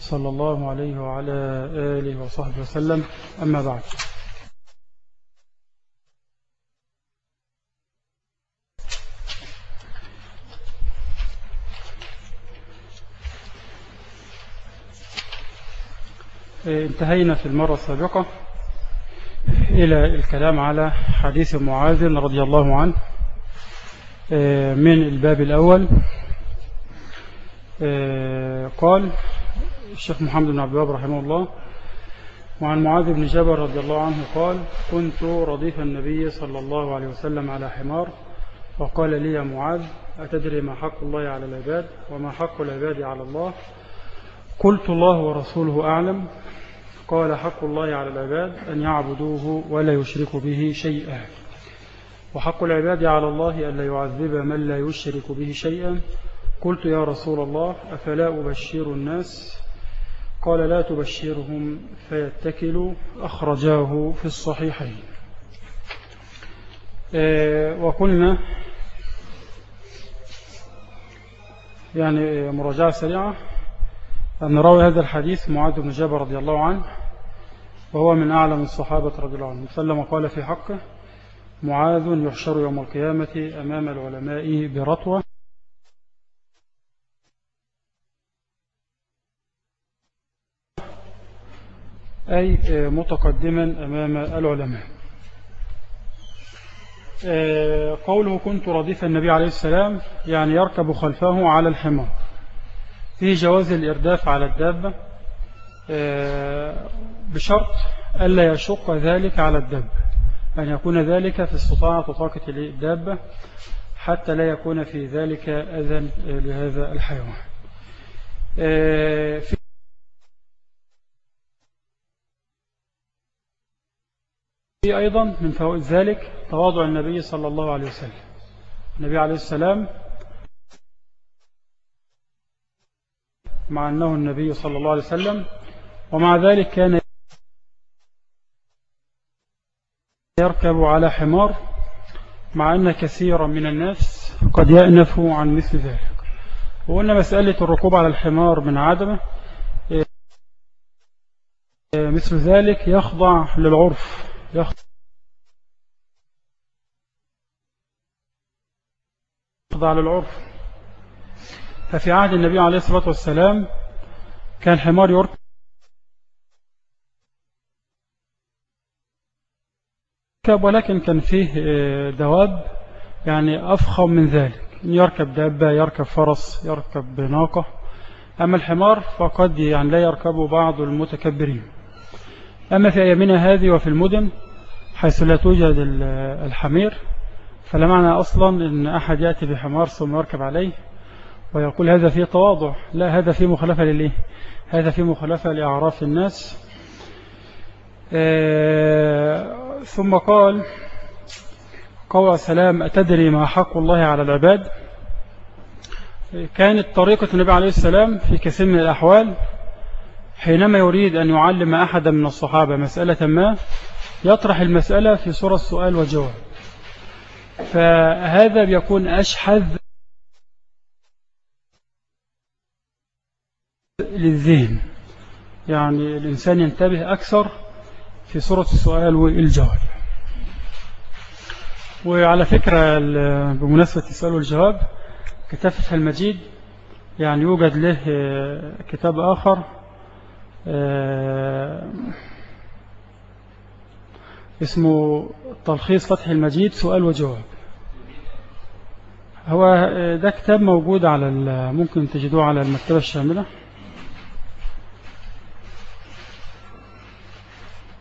صلى الله عليه وعلى آله وصحبه وسلم. أما بعد. انتهينا في المرة السابقة إلى الكلام على حديث معاذ رضي الله عنه من الباب الأول قال الشيخ محمد بن عبد الوهاب رحمه الله وعن معاذ بن جبل رضي الله عنه قال كنت رديف النبي صلى الله عليه وسلم على حمار وقال لي يا معاذ أتدري ما حق الله على العباد وما حق العباد على الله؟ قلت الله ورسوله أعلم. قال حق الله على العباد أن يعبدوه ولا يشركوا به شيئا. وحق العباد على الله أن لا يعذب من لا يشرك به شيئا. قلت يا رسول الله أفلا أبشر الناس قال لا تبشرهم فيتكلوا أخرجاه في الصحيحين. وقلنا يعني مراجعة سريعة أن راوي هذا الحديث معاذ بن جابر رضي الله عنه وهو من أعلم الصحابة رضي الله عنه سلم قال في حقه معاذ يحشر يوم القيامة أمام العلماء برطوة. أي متقدما أمام العلماء. قوله كنت رديف النبي عليه السلام يعني يركب خلفه على الحمار. فيه جواز الإرداف على الدابة بشرط ألا يشق ذلك على الدابة. أن يكون ذلك في استطاعة طاقة الدابة حتى لا يكون في ذلك أذى لهذا الحيوان. أيضا من فوائد ذلك تواضع النبي صلى الله عليه وسلم. النبي عليه السلام مع أنه النبي صلى الله عليه وسلم ومع ذلك كان يركب على حمار مع أن كثيرا من الناس قد يأنفوا عن مثل ذلك. وقلنا مسألة الركوب على الحمار من عدمه مثل ذلك يخضع للعرف. يخضع للعرف ففي عهد النبي عليه الصلاة والسلام كان حمار يركب ولكن كان فيه دواب يعني أفخم من ذلك. يركب دابة يركب فرس يركب ناقة. أما الحمار فقد يعني لا يركب بعض المتكبرين. أما في أيامنا هذه وفي المدن حيث لا توجد الحمير فلا معنى أصلا أن أحد يأتي بحمار ثم يركب عليه ويقول هذا فيه تواضع. لا هذا فيه مخالفة لليه هذا فيه مخالفة لأعراف الناس. آه ثم قال قول سلام أتدري ما حق الله على العباد؟ كانت طريقة النبي عليه السلام في كثير من الأحوال حينما يريد أن يعلم أحدا من الصحابة مسألة ما يطرح المسألة في صورة السؤال والجواب. فهذا بيكون أشحذ للذهن. يعني الإنسان ينتبه أكثر في صورة السؤال والجواب. وعلى فكرة بمناسبة السؤال والجواب كتاب المجيد يعني يوجد له كتاب آخر اسمه تلخيص فتح المجيد سؤال وجواب. هو ده كتاب موجود على ممكن تجدوه على المكتبة الشاملة.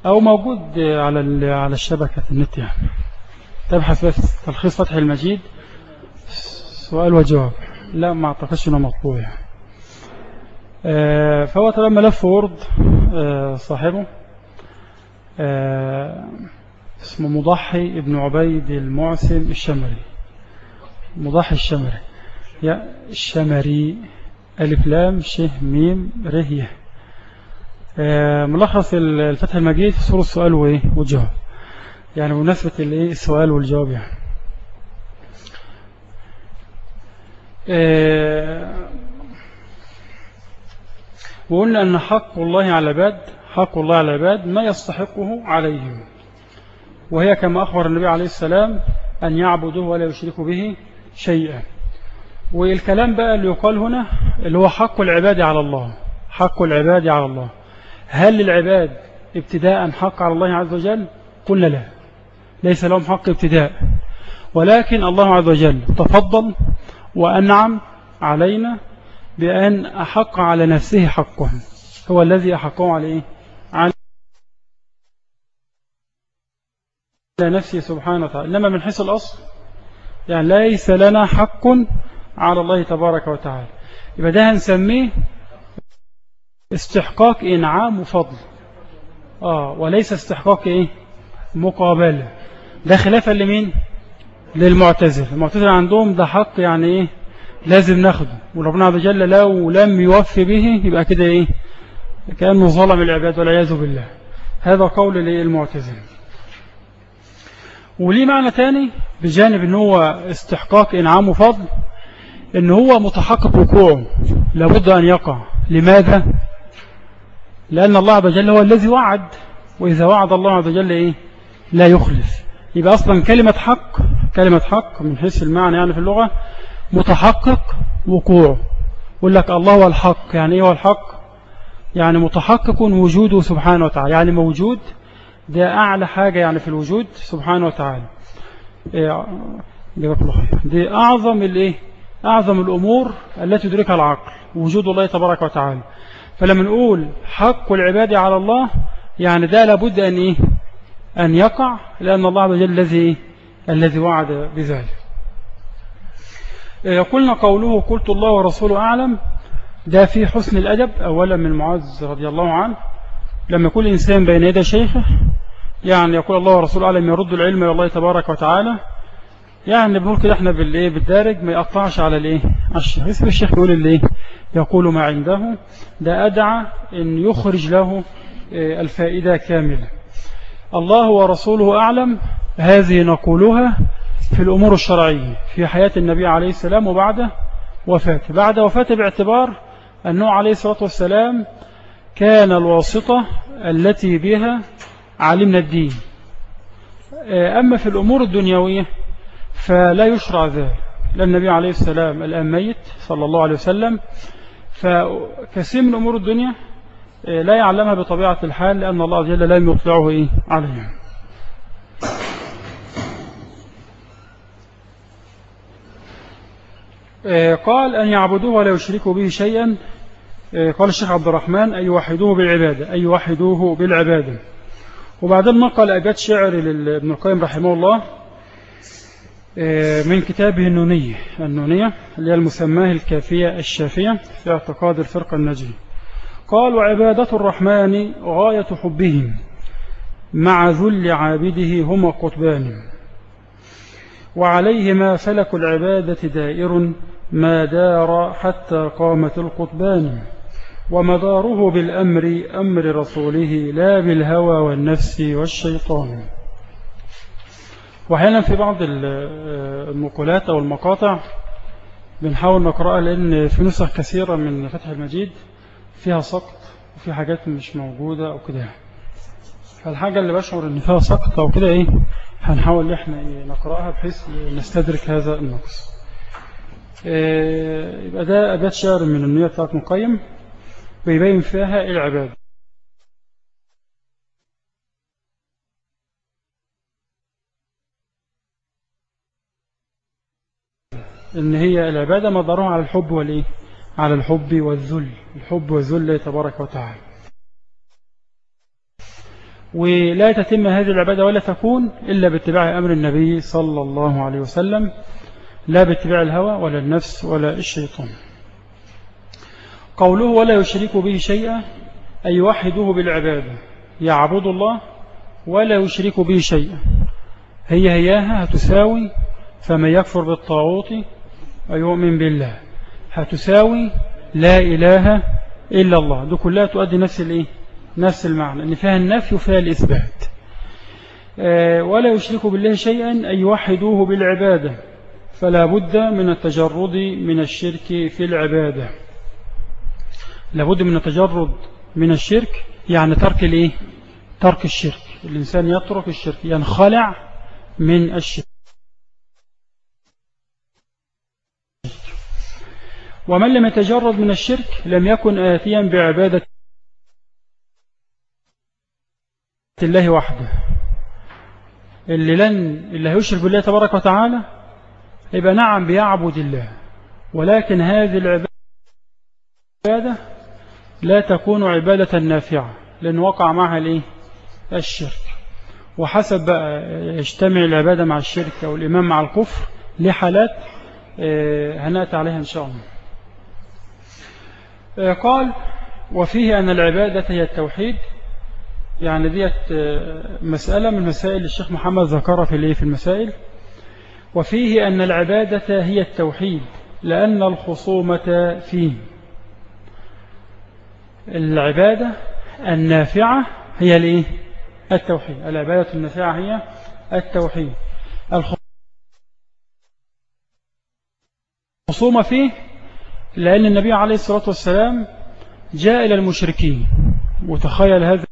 أو موجود على على الشبكة النت يعني. تبحث بس تلخيص فتح المجيد سؤال وجواب. لا ما أعتقدش إنه مطبوع يعني. فهو طبعا ملف وورد صاحبه. اسمه مضحي ابن عبيد المعسم الشمري. مضحي الشمري. يا الشمري ألف لام شه ميم رهيه ملخص الفتح المجيد في صورة السؤال والجواب. يعني بمناسبة السؤال والجواب يعني. وقلنا أن حق الله على العباد حق الله على العباد ما يستحقه عليهم. وهي كما أخبر النبي عليه السلام أن يعبدوه ولا يشركوا به شيئا. والكلام بقى اللي يقال هنا اللي هو حق العباد على الله حق العباد على الله. هل للعباد ابتداء حق على الله عز وجل؟ قلنا لا. ليس لهم حق ابتداء. ولكن الله عز وجل تفضل وأنعم علينا بأن أحق على نفسه حقه. هو الذي أحقه عليه على نفسه سبحانه وتعالى. إنما من حيث الأصل يعني ليس لنا حق على الله تبارك وتعالى. يبقى ده هنسميه استحقاق إنعام وفضل. آه وليس استحقاق إيه؟ مقابلة. ده خلافا لمين؟ للمعتزل المعتزل عندهم ده حق يعني إيه؟ لازم ناخده. وربنا عز وجل لو لم يوفي به يبقى كده إيه؟ كأنه ظلم العباد والعياذ بالله. هذا قول للمعتزل وليه معنى تاني؟ بجانب إن هو استحقاق إنعام وفضل إن هو متحقق وقوعه لابد أن يقع. لماذا؟ لأن الله عز وجل هو الذي وعد. وإذا وعد الله عز وجل إيه؟ لا يخلف يبقى أصلا كلمة حق كلمة حق من حيث المعنى يعني في اللغة متحقق وقوعه يقول لك الله هو الحق. يعني إيه هو الحق؟ يعني متحقق وجوده سبحانه وتعالى. يعني موجود ده أعلى حاجة يعني في الوجود سبحانه وتعالى. إيه، دي أعظم الإيه أعظم الأمور التي يدركها العقل وجود الله تبارك وتعالى. فلما نقول حق العباد على الله يعني ده لابد أن إيه؟ أن يقع لأن الله عز وجل الذي الذي وعد بذلك. يقولنا إيه، قوله قلت الله ورسوله أعلم. ده في حسن الأدب أولا من معاذ رضي الله عنه. لما يكون الإنسان بين يدي شيخه يعني يقول الله ورسوله أعلم يرد العلم إلى الله تبارك وتعالى. يعني بنقول كده إحنا بالإيه؟ بالدارج ما يقطعش على الإيه؟ الشيخ. اسم الشيخ يقول اللي يقول ما عنده. ده أدعى أن يخرج له آه، الفائدة كاملة. الله ورسوله أعلم هذه نقولها في الأمور الشرعية في حياة النبي عليه السلام وبعد وفاته. بعد وفاته باعتبار أنه عليه الصلاة والسلام كان الواسطة التي بها علمنا الدين. أما في الأمور الدنيوية فلا يشرع ذلك. لأن النبي عليه السلام الآن ميت صلى الله عليه وسلم فكثير من أمور الدنيا لا يعلمها بطبيعة الحال لأن الله وجل لم يطلعه إيه؟ عليها. قال أن يعبدوه ولا يشركوا به شيئا. قال الشيخ عبد الرحمن أن يوحدوه بالعبادة أن يوحدوه بالعبادة. وبعدين نقل أبيات شعر لابن القيم رحمه الله آه، من كتابه النونية النونية اللي هي المسماة الكافية الشافية في اعتقاد الفرقة النجية قال وعبادة الرحمن غاية حبهم مع ذل عابده هما قطبان. وعليهما فلك العبادة دائر ما دار حتى قامت القطبان ومداره بالأمر أمر رسوله لا بالهوى والنفس والشيطان. وأحيانا في بعض المقولات أو المقاطع بنحاول نقرأها لأن في نسخ كثيرة من فتح المجيد فيها سقط وفي حاجات مش موجودة أو كده. فالحاجة اللي بشعر أن فيها سقط أو كده إيه هنحاول إحنا نقرأها بحيث نستدرك هذا النقص. إيه، يبقى ده أبيات شعر من النية بتاعت مقيم ويبين فيها العبادة. إن هي العبادة مدارها على الحب والإيه؟ على الحب والذل. الحب والذل تبارك وتعالى. ولا تتم هذه العبادة ولا تكون إلا باتباع أمر النبي صلى الله عليه وسلم. لا باتباع الهوى ولا النفس ولا الشيطان. قوله ولا يشرك به شيئا أي يوحده بالعبادة يعبد الله ولا يشرك به شيئا. هي هياها هتساوي فمن يكفر بالطاغوت ويؤمن بالله. هتساوي لا إله إلا الله. دي كلها تؤدي نفس الإيه؟ نفس المعنى. أن فيها النفي وفيها الإثبات. آه، ولا يشرك بالله شيئا أن يوحدوه بالعبادة. فلا بد من التجرد من الشرك في العبادة. لابد من التجرد من الشرك يعني ترك الإيه؟ ترك الشرك. الإنسان يترك الشرك ينخلع من الشرك. ومن لم يتجرد من الشرك لم يكن آتيا بعبادة الله وحده. اللي لن اللي هيشرك بالله تبارك وتعالى يبقى نعم بيعبد الله. ولكن هذه العبادة لا تكون عبادة نافعة لأن وقع معها الإيه؟ الشرك. وحسب بقى يجتمع العبادة مع الشرك أو مع الكفر لحالات آه، هنأتي عليها إن شاء الله. آه، قال وفيه أن العبادة هي التوحيد. يعني ديت آه، مسألة من مسائل الشيخ محمد ذكرها في في المسائل. وفيه أن العبادة هي التوحيد لأن الخصومة فيه. العبادة النافعة هي الإيه؟ التوحيد. العبادة النافعة هي التوحيد. الخصومة فيه لأن النبي عليه الصلاة والسلام جاء إلى المشركين. وتخيل هذا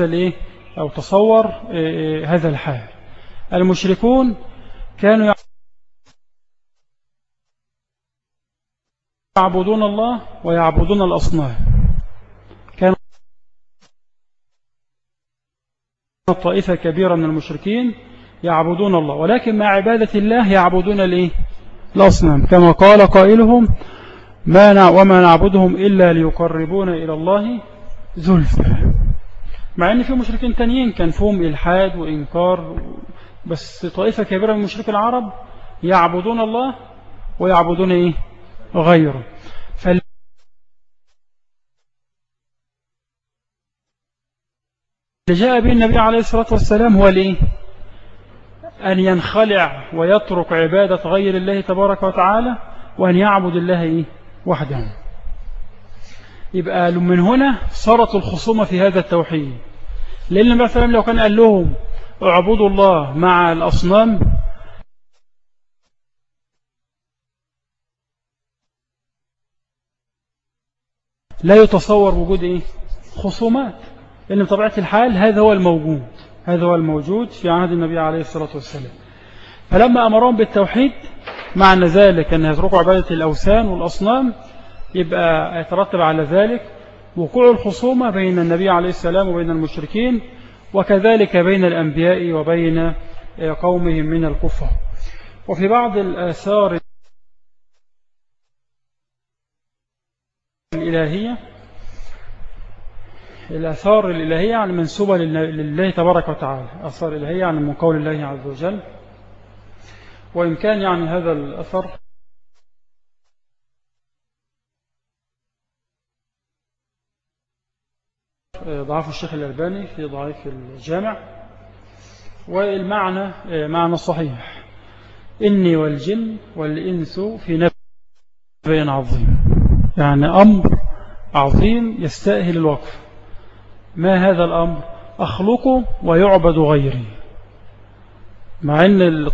الإيه؟ أو تصور آه، آه، هذا الحال. المشركون كانوا يعبدون الله ويعبدون الأصنام. كان طائفة كبيرة من المشركين يعبدون الله. ولكن مع عبادة الله يعبدون الإيه؟ الأصنام. كما قال قائلهم ما وما نعبدهم إلا ليقربون إلى الله زلفى. مع أن في مشركين تانيين كان فيهم إلحاد وإنكار بس طائفة كبيرة من مشرك العرب يعبدون الله ويعبدون إيه؟ غيره. فال جاء به النبي عليه الصلاة والسلام هو ليه أن ينخلع ويترك عبادة غير الله تبارك وتعالى وأن يعبد الله إيه؟ وحده. يبقى من هنا صارت الخصومة في هذا التوحيد. لأن النبي صلى لو كان قال لهم اعبدوا الله مع الأصنام. لا يتصور وجود إيه؟ خصومات. لأن بطبيعة الحال هذا هو الموجود. هذا هو الموجود في عهد النبي عليه الصلاة والسلام. فلما أمرهم بالتوحيد معنى ذلك أن يتركوا عبادة الأوثان والأصنام يبقى يترتب على ذلك وقوع الخصومة بين النبي عليه السلام وبين المشركين. وكذلك بين الأنبياء وبين قومهم من الكفر. وفي بعض الآثار الإلهية الآثار الإلهية يعني منسوبة لله تبارك وتعالى. آثار الإلهية يعني من قول الله عز وجل. وإن كان يعني هذا الأثر ضعف الشيخ الألباني في ضعيف الجامع. والمعنى معنى صحيح. إني والجن والإنس في نبي عظيم. يعني أمر عظيم يستأهل الوقف. ما هذا الأمر؟ أخلقه ويعبد غيري. مع أن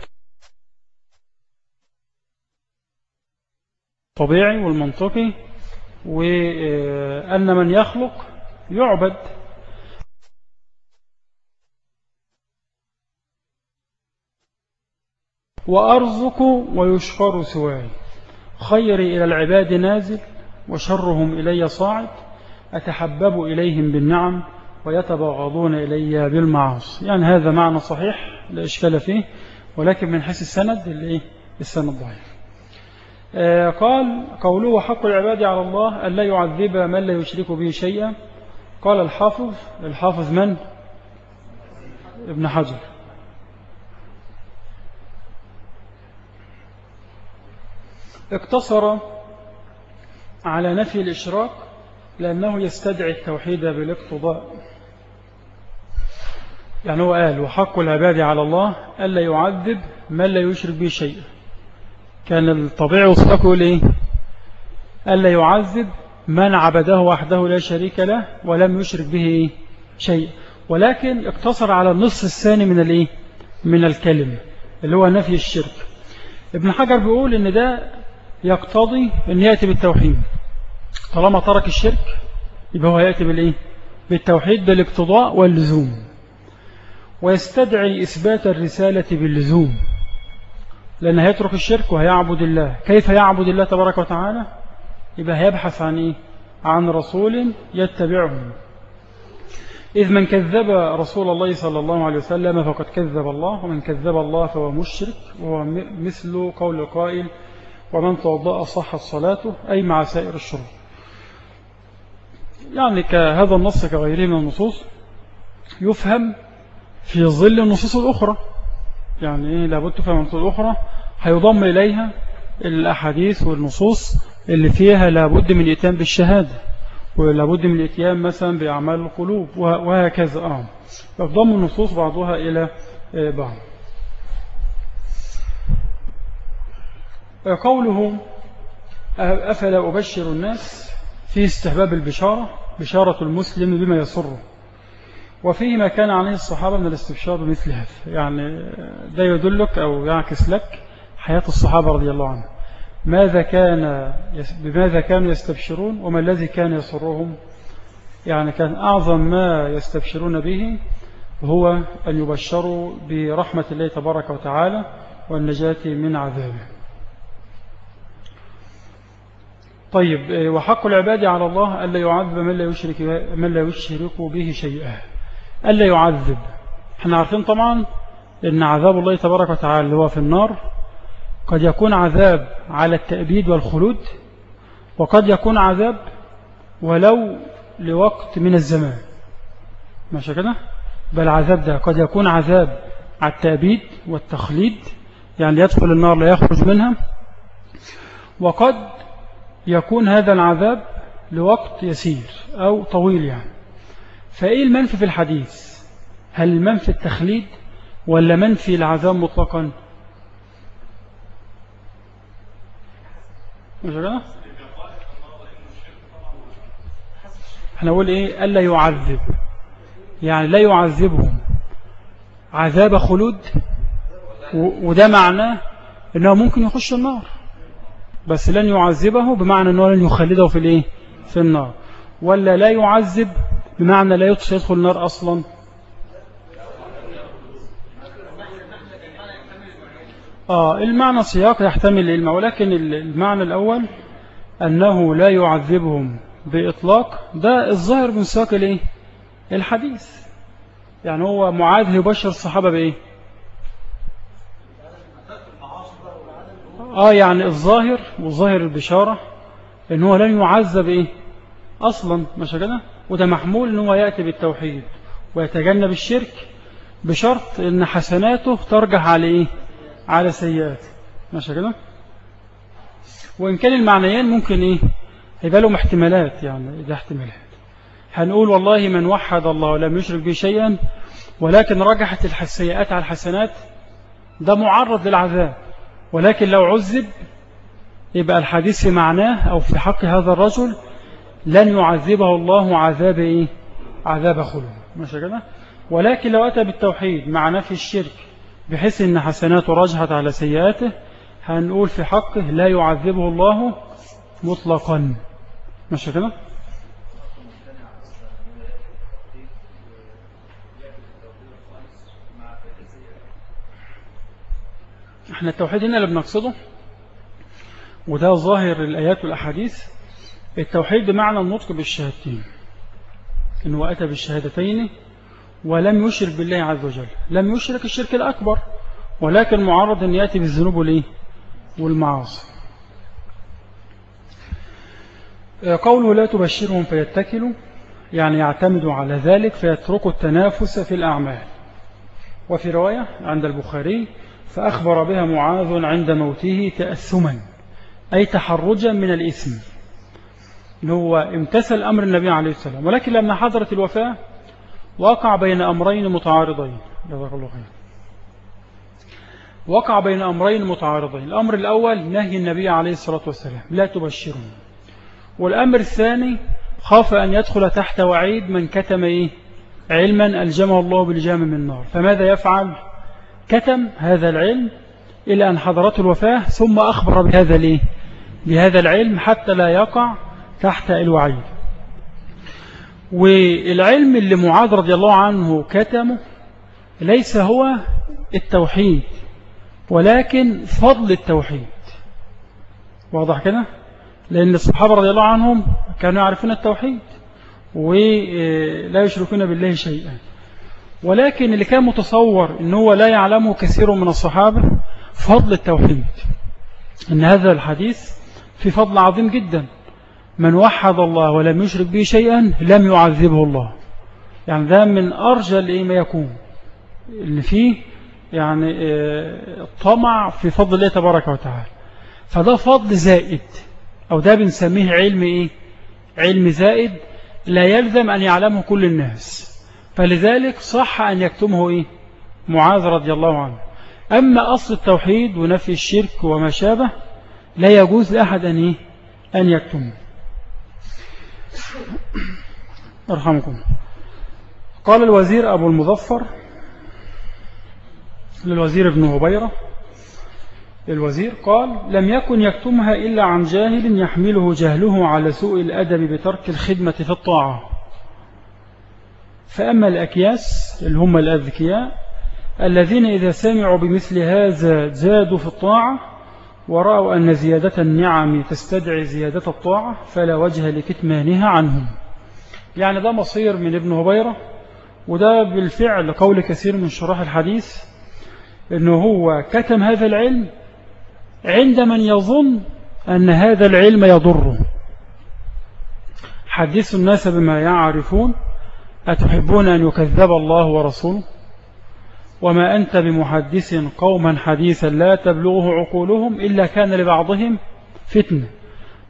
الطبيعي والمنطقي وأن من يخلق يعبد. وأرزق ويشكر سواي. خيري إلى العباد نازل وشرهم إلي صاعد. أتحبب إليهم بالنعم ويتبغضون إلي بالمعاصي يعني هذا معنى صحيح لا إشكال فيه ولكن من حيث السند اللي السند ضعيف. آه قال قوله حق العباد على الله أن لا يعذب من لا يشرك به شيئا. قال الحافظ الحافظ من؟ ابن حجر. اقتصر على نفي الإشراك لأنه يستدعي التوحيد بالاقتضاء. يعني هو قال وحق العباد على الله ألا يعذب من لا يشرك به شيء. كان الطبيعي وصدقه إيه؟ ألا يعذب من عبده وحده لا شريك له ولم يشرك به شيء. ولكن اقتصر على النصف الثاني من الايه؟ من الكلمة اللي هو نفي الشرك. ابن حجر بيقول إن ده يقتضي إن يأتي بالتوحيد. طالما ترك الشرك يبقى هو يأتي بالإيه؟ بالتوحيد بالاقتضاء واللزوم. ويستدعي إثبات الرسالة باللزوم لأنه هيترك الشرك وهيعبد الله. كيف يعبد الله تبارك وتعالى؟ يبقى هيبحث عن إيه؟ عن رسول يتبعه. إذ من كذب رسول الله صلى الله عليه وسلم فقد كذب الله ومن كذب الله فهو مشرك وهو مثل قول القائل ومن توضأ صحت صلاته أي مع سائر الشروط يعني كهذا النص كغيره من النصوص يفهم في ظل النصوص الأخرى. يعني إيه؟ لابد تفهم النصوص الأخرى هيضم إليها الأحاديث والنصوص اللي فيها لابد من الإتيان بالشهادة ولابد من الإتيان مثلا بأعمال القلوب وهكذا. آه. فضم النصوص بعضها إلى آه، بعض. قوله أفلا أبشر الناس؟ في استحباب البشارة بشارة المسلم بما يسره. وفيه ما كان عليه الصحابة من الاستبشار بمثل هذا. يعني ده يدلك أو يعكس لك حياة الصحابة رضي الله عنهم. ماذا كان بماذا كانوا يستبشرون وما الذي كان يسرهم؟ يعني كان أعظم ما يستبشرون به هو أن يبشروا برحمة الله تبارك وتعالى والنجاة من عذابه. طيب وحق العباد على الله ألا يعذب من لا يشرك, من لا يشرك به شيئا. ألا يعذب. إحنا عارفين طبعا أن عذاب الله تبارك وتعالى هو في النار قد يكون عذاب على التأبيد والخلود وقد يكون عذاب ولو لوقت من الزمان. ماشي كده؟ بل العذاب ده قد يكون عذاب على التأبيد والتخليد يعني يدخل النار لا يخرج منها. وقد يكون هذا العذاب لوقت يسير أو طويل يعني. فإيه المنفي في الحديث؟ هل المنفي التخليد ولا منفي العذاب مطلقا؟ كده؟ إحنا نقول إيه؟ ألا يعذب. يعني لا يعذبهم. عذاب خلود وده معناه إنه ممكن يخش النار. بس لن يعذبه بمعنى إنه لن يخلده في الإيه؟ في النار. ولا لا يعذب بمعنى لا يدخل النار أصلا. آه المعنى سياق يحتمل العلم ولكن المعنى الأول أنه لا يعذبهم بإطلاق. ده الظاهر من سياق الإيه؟ الحديث. يعني هو معاذ يبشر الصحابة بإيه؟ آه يعني الظاهر والظاهر البشارة إن هو لن يعذب إيه؟ أصلا مش كده؟ وده محمول إن هو يأتي بالتوحيد ويتجنب الشرك بشرط إن حسناته ترجح على إيه على سيئات. ماشي كده؟ وإن كان المعنيين ممكن إيه؟ يبقى لهم احتمالات يعني إذا احتمالات. هنقول والله من وحد الله ولم يشرك به شيئا ولكن رجحت السيئات على الحسنات ده معرض للعذاب. ولكن لو عذب يبقى الحديث في معناه أو في حق هذا الرجل لن يعذبه الله عذاب إيه؟ عذاب خلو ماشي كده؟ ولكن لو أتى بالتوحيد مع نفي الشرك بحيث أن حسناته رجحت على سيئاته هنقول في حقه لا يعذبه الله مطلقا. ماشي كده إحنا التوحيد هنا اللي بنقصده وده ظاهر الآيات والأحاديث. التوحيد بمعنى النطق بالشهادتين إنه أتى بالشهادتين ولم يشرك بالله عز وجل. لم يشرك الشرك الأكبر ولكن معرض أن يأتي بالذنوب والإيه والمعاصي. قوله لا تبشرهم فيتكلوا يعني يعتمدوا على ذلك فيتركوا التنافس في الأعمال. وفي رواية عند البخاري فأخبر بها معاذ عند موته تأثما أي تحرجا من الإثم. هو امتثل أمر النبي عليه السلام ولكن لما حضرت الوفاة وقع بين أمرين متعارضين. جزاك الله خير. وقع بين أمرين متعارضين. الأمر الأول نهي النبي عليه الصلاة والسلام. لا تبشرون. والأمر الثاني خاف أن يدخل تحت وعيد من كتم إيه؟ علما ألجمه الله بالجام من النار. فماذا يفعل؟ كتم هذا العلم إلى أن حضرته الوفاة ثم أخبر بهذا بهذا العلم حتى لا يقع تحت الوعيد. والعلم اللي معاذ رضي الله عنه كتمه ليس هو التوحيد ولكن فضل التوحيد. واضح كده؟ لأن الصحابة رضي الله عنهم كانوا يعرفون التوحيد ولا يشركون بالله شيئا. ولكن اللي كان متصور أنه هو لا يعلمه كثير من الصحابة فضل التوحيد. أن هذا الحديث في فضل عظيم جدا. من وحد الله ولم يشرك به شيئا لم يعذبه الله. يعني ده من أرجى ما يكون. اللي فيه يعني آه، طمع في فضل الله تبارك وتعالى. فده فضل زائد. أو ده بنسميه علم إيه؟ علم زائد. لا يلزم أن يعلمه كل الناس. فلذلك صح أن يكتمه إيه؟ معاذ رضي الله عنه. أما أصل التوحيد ونفي الشرك وما شابه لا يجوز لأحد أن, إيه؟ أن يكتمه. أرحمكم. قال الوزير أبو المظفر للوزير ابن هبيرة. الوزير قال لم يكن يكتمها إلا عن جاهل يحمله جهله على سوء الأدب بترك الخدمة في الطاعة. فأما الأكياس اللي هم الأذكياء الذين إذا سمعوا بمثل هذا زادوا في الطاعة ورأوا أن زيادة النعم تستدعي زيادة الطاعة فلا وجه لكتمانها عنهم. يعني ده مصير من ابن هبيرة وده بالفعل قول كثير من شراح الحديث أنه هو كتم هذا العلم عند من يظن أن هذا العلم يضره. حدثوا الناس بما يعرفون أتحبون أن يكذب الله ورسوله؟ وما أنت بمحدث قوما حديثا لا تبلغه عقولهم إلا كان لبعضهم فتنة.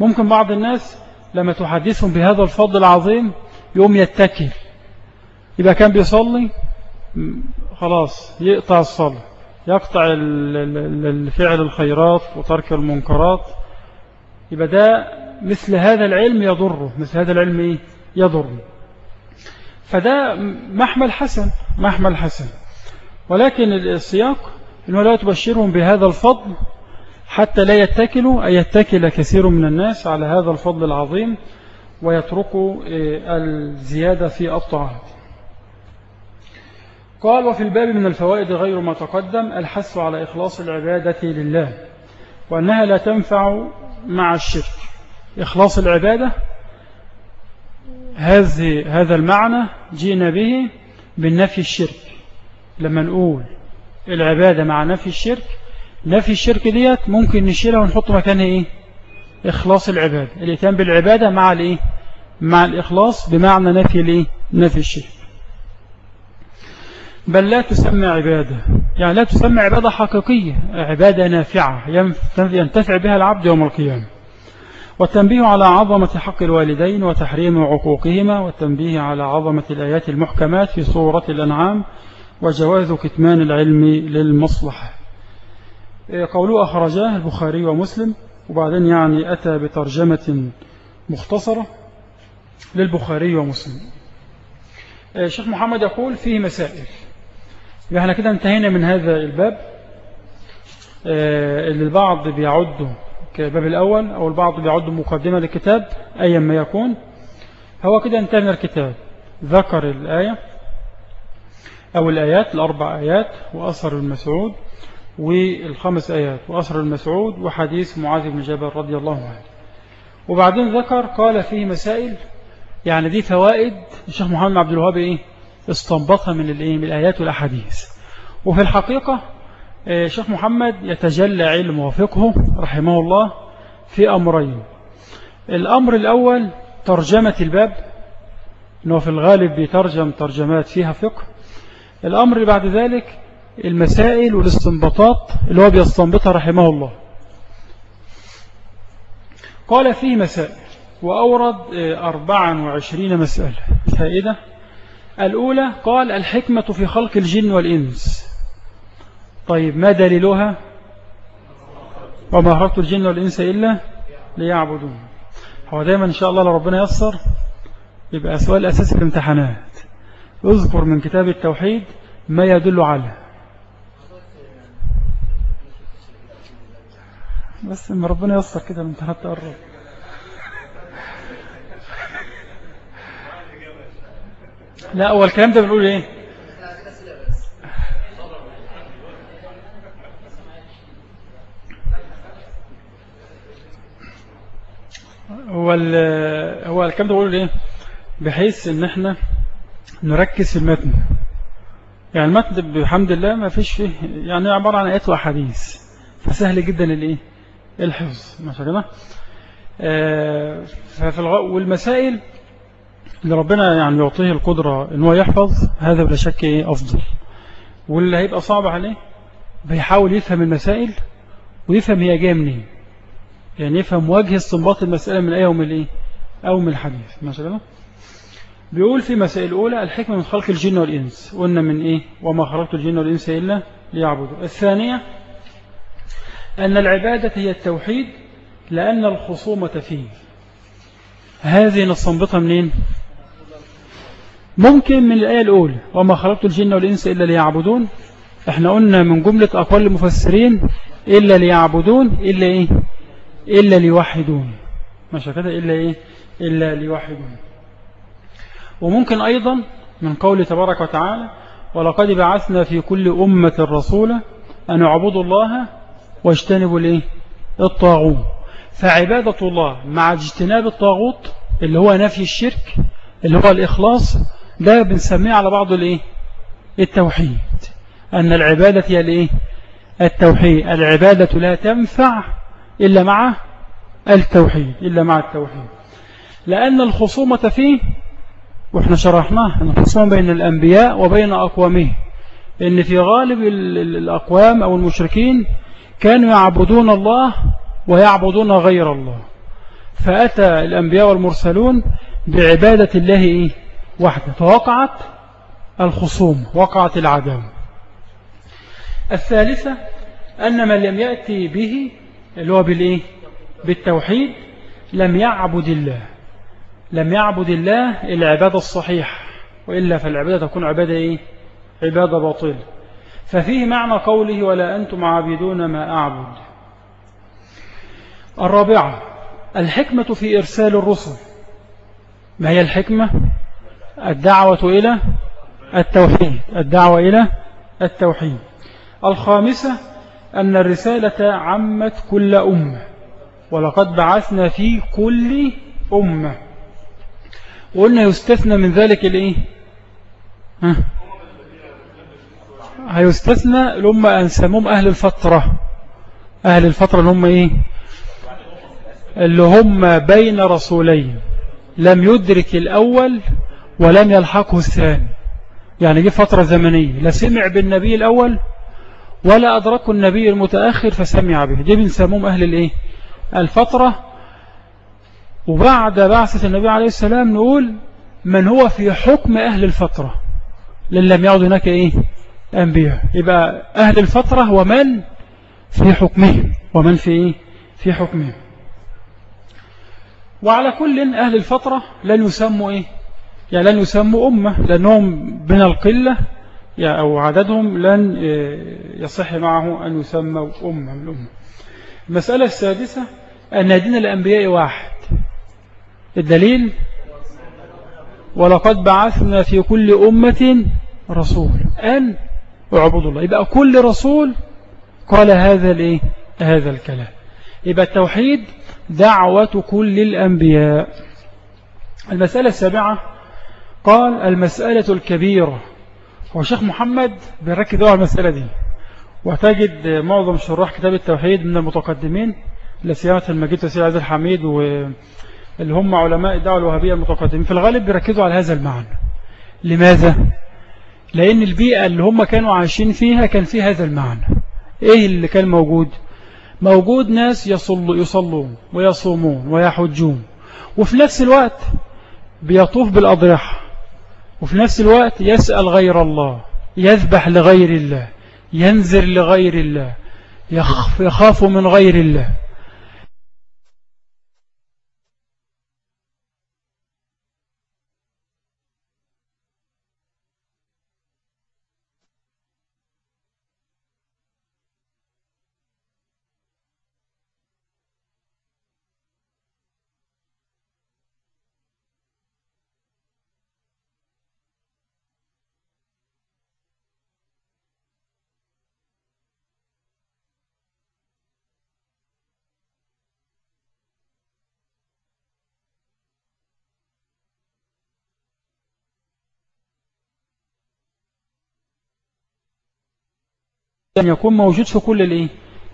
ممكن بعض الناس لما تحدثهم بهذا الفضل العظيم يوم يتكل إذا كان بيصلي خلاص يقطع الصلاة يقطع الفعل الخيرات وترك المنكرات. يبقى ده مثل هذا العلم يضره. مثل هذا العلم إيه؟ يضر فده محمل حسن محمل حسن. ولكن السياق أنه لا تبشرهم بهذا الفضل حتى لا يتكلوا أي يتكل كثير من الناس على هذا الفضل العظيم ويتركوا آه، الزيادة في الطاعات قال وفي الباب من الفوائد غير ما تقدم الحث على إخلاص العبادة لله وأنها لا تنفع مع الشرك. إخلاص العبادة هذا المعنى جينا به بالنفي الشرك. لما نقول العبادة مع نفي الشرك نفي الشرك ديت ممكن نشيلها ونحط مكانها إيه؟ إخلاص العبادة. الاتيان بالعبادة مع الإيه؟ مع الإخلاص بمعنى نفي الإيه؟ نفي الشرك. بل لا تسمى عبادة. يعني لا تسمى عبادة حقيقية. عبادة نافعة ينتفع بها العبد يوم القيامة. والتنبيه على عظمة حق الوالدين وتحريم عقوقهما والتنبيه على عظمة الآيات المحكمات في سورة الأنعام وجواز كتمان العلم للمصلحة. إيه، قوله أخرجاه البخاري ومسلم وبعدين يعني أتى بترجمة مختصرة للبخاري ومسلم. الشيخ إيه، محمد يقول فيه مسائل. إحنا كده انتهينا من هذا الباب إيه، اللي البعض بيعده كباب الأول أو البعض بيعده مقدمة للكتاب أيا ما يكون. هو كده انتهينا الكتاب. ذكر الآية. أو الآيات الأربع آيات وأثر المسعود والخمس آيات وأثر المسعود وحديث معاذ بن جبل رضي الله عنه. وبعدين ذكر قال فيه مسائل يعني دي فوائد الشيخ محمد عبد الوهاب إيه؟ استنبطها من الإيه من الآيات والأحاديث. وفي الحقيقة الشيخ آه، محمد يتجلى علم وفقه رحمه الله في أمرين. الأمر الأول ترجمة الباب أنه في الغالب بيترجم ترجمات فيها فقه. الأمر بعد ذلك المسائل والاستنباطات اللي هو بيستنبطها رحمه الله. قال فيه مسائل وأورد 24 آه، مسألة. فائدة الأولى قال الحكمة في خلق الجن والإنس. طيب ما دليلها؟ وما خلقت الجن والإنس إلا ليعبدون. هو دايما إن شاء الله لو ربنا يبقى سؤال أساسي في الامتحانات اذكر من كتاب التوحيد ما يدل عليه بس ما ربنا يصر كده من تحت التقرب لا هو الكلام ده بنقول إيه؟ هو هو الكلام ده بيقول إيه؟ بحيث إن إحنا نركز في المتن. يعني المتن بحمد الله ما فيش فيه يعني عبارة عن آيات وأحاديث. فسهل جدا الايه الحفظ. ماشي كده آه ففي الغ... والمسائل اللي ربنا يعني يعطيه القدرة إن هو يحفظ هذا بلا شك إيه؟ أفضل. واللي هيبقى صعب عليه بيحاول يفهم المسائل ويفهم هي جاية منين. يعني يفهم وجه استنباط المسألة من الآية ومن الإيه؟ أو من الحديث. مثلا بيقول في مسائل الأولى الحكمة من خلق الجن والإنس. قلنا من إيه؟ وما خلقت الجن والإنس إلا ليعبدوا. الثانية أن العبادة هي التوحيد لأن الخصومة فيه. هذه نستنبطها منين؟ ممكن من الآية الأولى وما خلقت الجن والإنس إلا ليعبدون. إحنا قلنا من جملة أقوال المفسرين إلا ليعبدون إلا إيه؟ إلا ليوحدون. ماشي كده إلا إيه؟ إلا ليوحدون. وممكن أيضا من قول تبارك وتعالى ولقد بعثنا في كل أمة رسولا أن اعبدوا الله واجتنبوا الإيه؟ الطاغوت. فعبادة الله مع اجتناب الطاغوت اللي هو نفي الشرك اللي هو الإخلاص ده بنسميه على بعض الإيه؟ التوحيد. أن العبادة هي الإيه؟ التوحيد. العبادة لا تنفع إلا مع التوحيد إلا مع التوحيد. لأن الخصومة فيه وإحنا شرحناه أن الخصومة بين الأنبياء وبين أقوامه. إن في غالب الأقوام أو المشركين كانوا يعبدون الله ويعبدون غير الله. فأتى الأنبياء والمرسلون بعبادة الله إيه؟ وحده فوقعت الخصوم وقعت العداوة الثالثة أن من لم يأتي به اللي هو بالإيه؟ بالتوحيد لم يعبد الله. لم يعبد الله العبادة الصحيحة وإلا فالعبادة تكون عبادة إيه؟ عبادة باطلة. ففيه معنى قوله ولا أنتم عابدون ما أعبد. الرابعة الحكمة في إرسال الرسل. ما هي الحكمة؟ الدعوة إلى التوحيد. الدعوة إلى التوحيد. الخامسة أن الرسالة عمت كل أمة. ولقد بعثنا في كل أمة. وقلنا يستثنى من ذلك الإيه ها؟ هيستثنى الأمة أن سموم أهل الفترة. أهل الفترة اللي هم إيه؟ اللي هم بين رسولين. لم يدرك الأول ولم يلحقه الثاني. يعني جه فترة زمنية. لا سمع بالنبي الأول ولا أدركه النبي المتأخر فسمع به. دي بنسموهم أهل الإيه؟ الفترة. وبعد بعثة النبي عليه السلام نقول من هو في حكم أهل الفترة لن لم يعد هناك إيه؟ أنبياء. يبقى أهل الفترة ومن في حكمهم ومن في إيه؟ في حكمهم. وعلى كل أهل الفترة لن يسموا إيه؟ يعني لن يسموا أمة لأنهم من القلة أو عددهم لن يصح معه أن يسموا أمة من الأمة. المسألة السادسة أن دين الأنبياء واحد. الدليل؟ ولقد بعثنا في كل أمة رسول أن اعبدوا الله. يبقى كل رسول قال هذا الإيه؟ هذا الكلام. يبقى التوحيد دعوة كل الأنبياء. المسألة السابعة قال المسألة الكبيرة. هو شيخ محمد بيركز على المسألة دي. وتجد معظم شراح كتاب التوحيد من المتقدمين لسيامة المجيد تسير عز الحميد واللي هم علماء الدعوة الوهابية المتقدمين في الغالب بيركزوا على هذا المعنى. لماذا؟ لأن البيئة اللي هم كانوا عايشين فيها كان فيها هذا المعنى. إيه اللي كان موجود؟ موجود ناس يصل يصلون ويصومون ويحجون. وفي نفس الوقت بيطوف بالأضرحة. وفي نفس الوقت يسأل غير الله يذبح لغير الله ينذر لغير الله يخاف من غير الله. أن يكون موجود في كل الإيه؟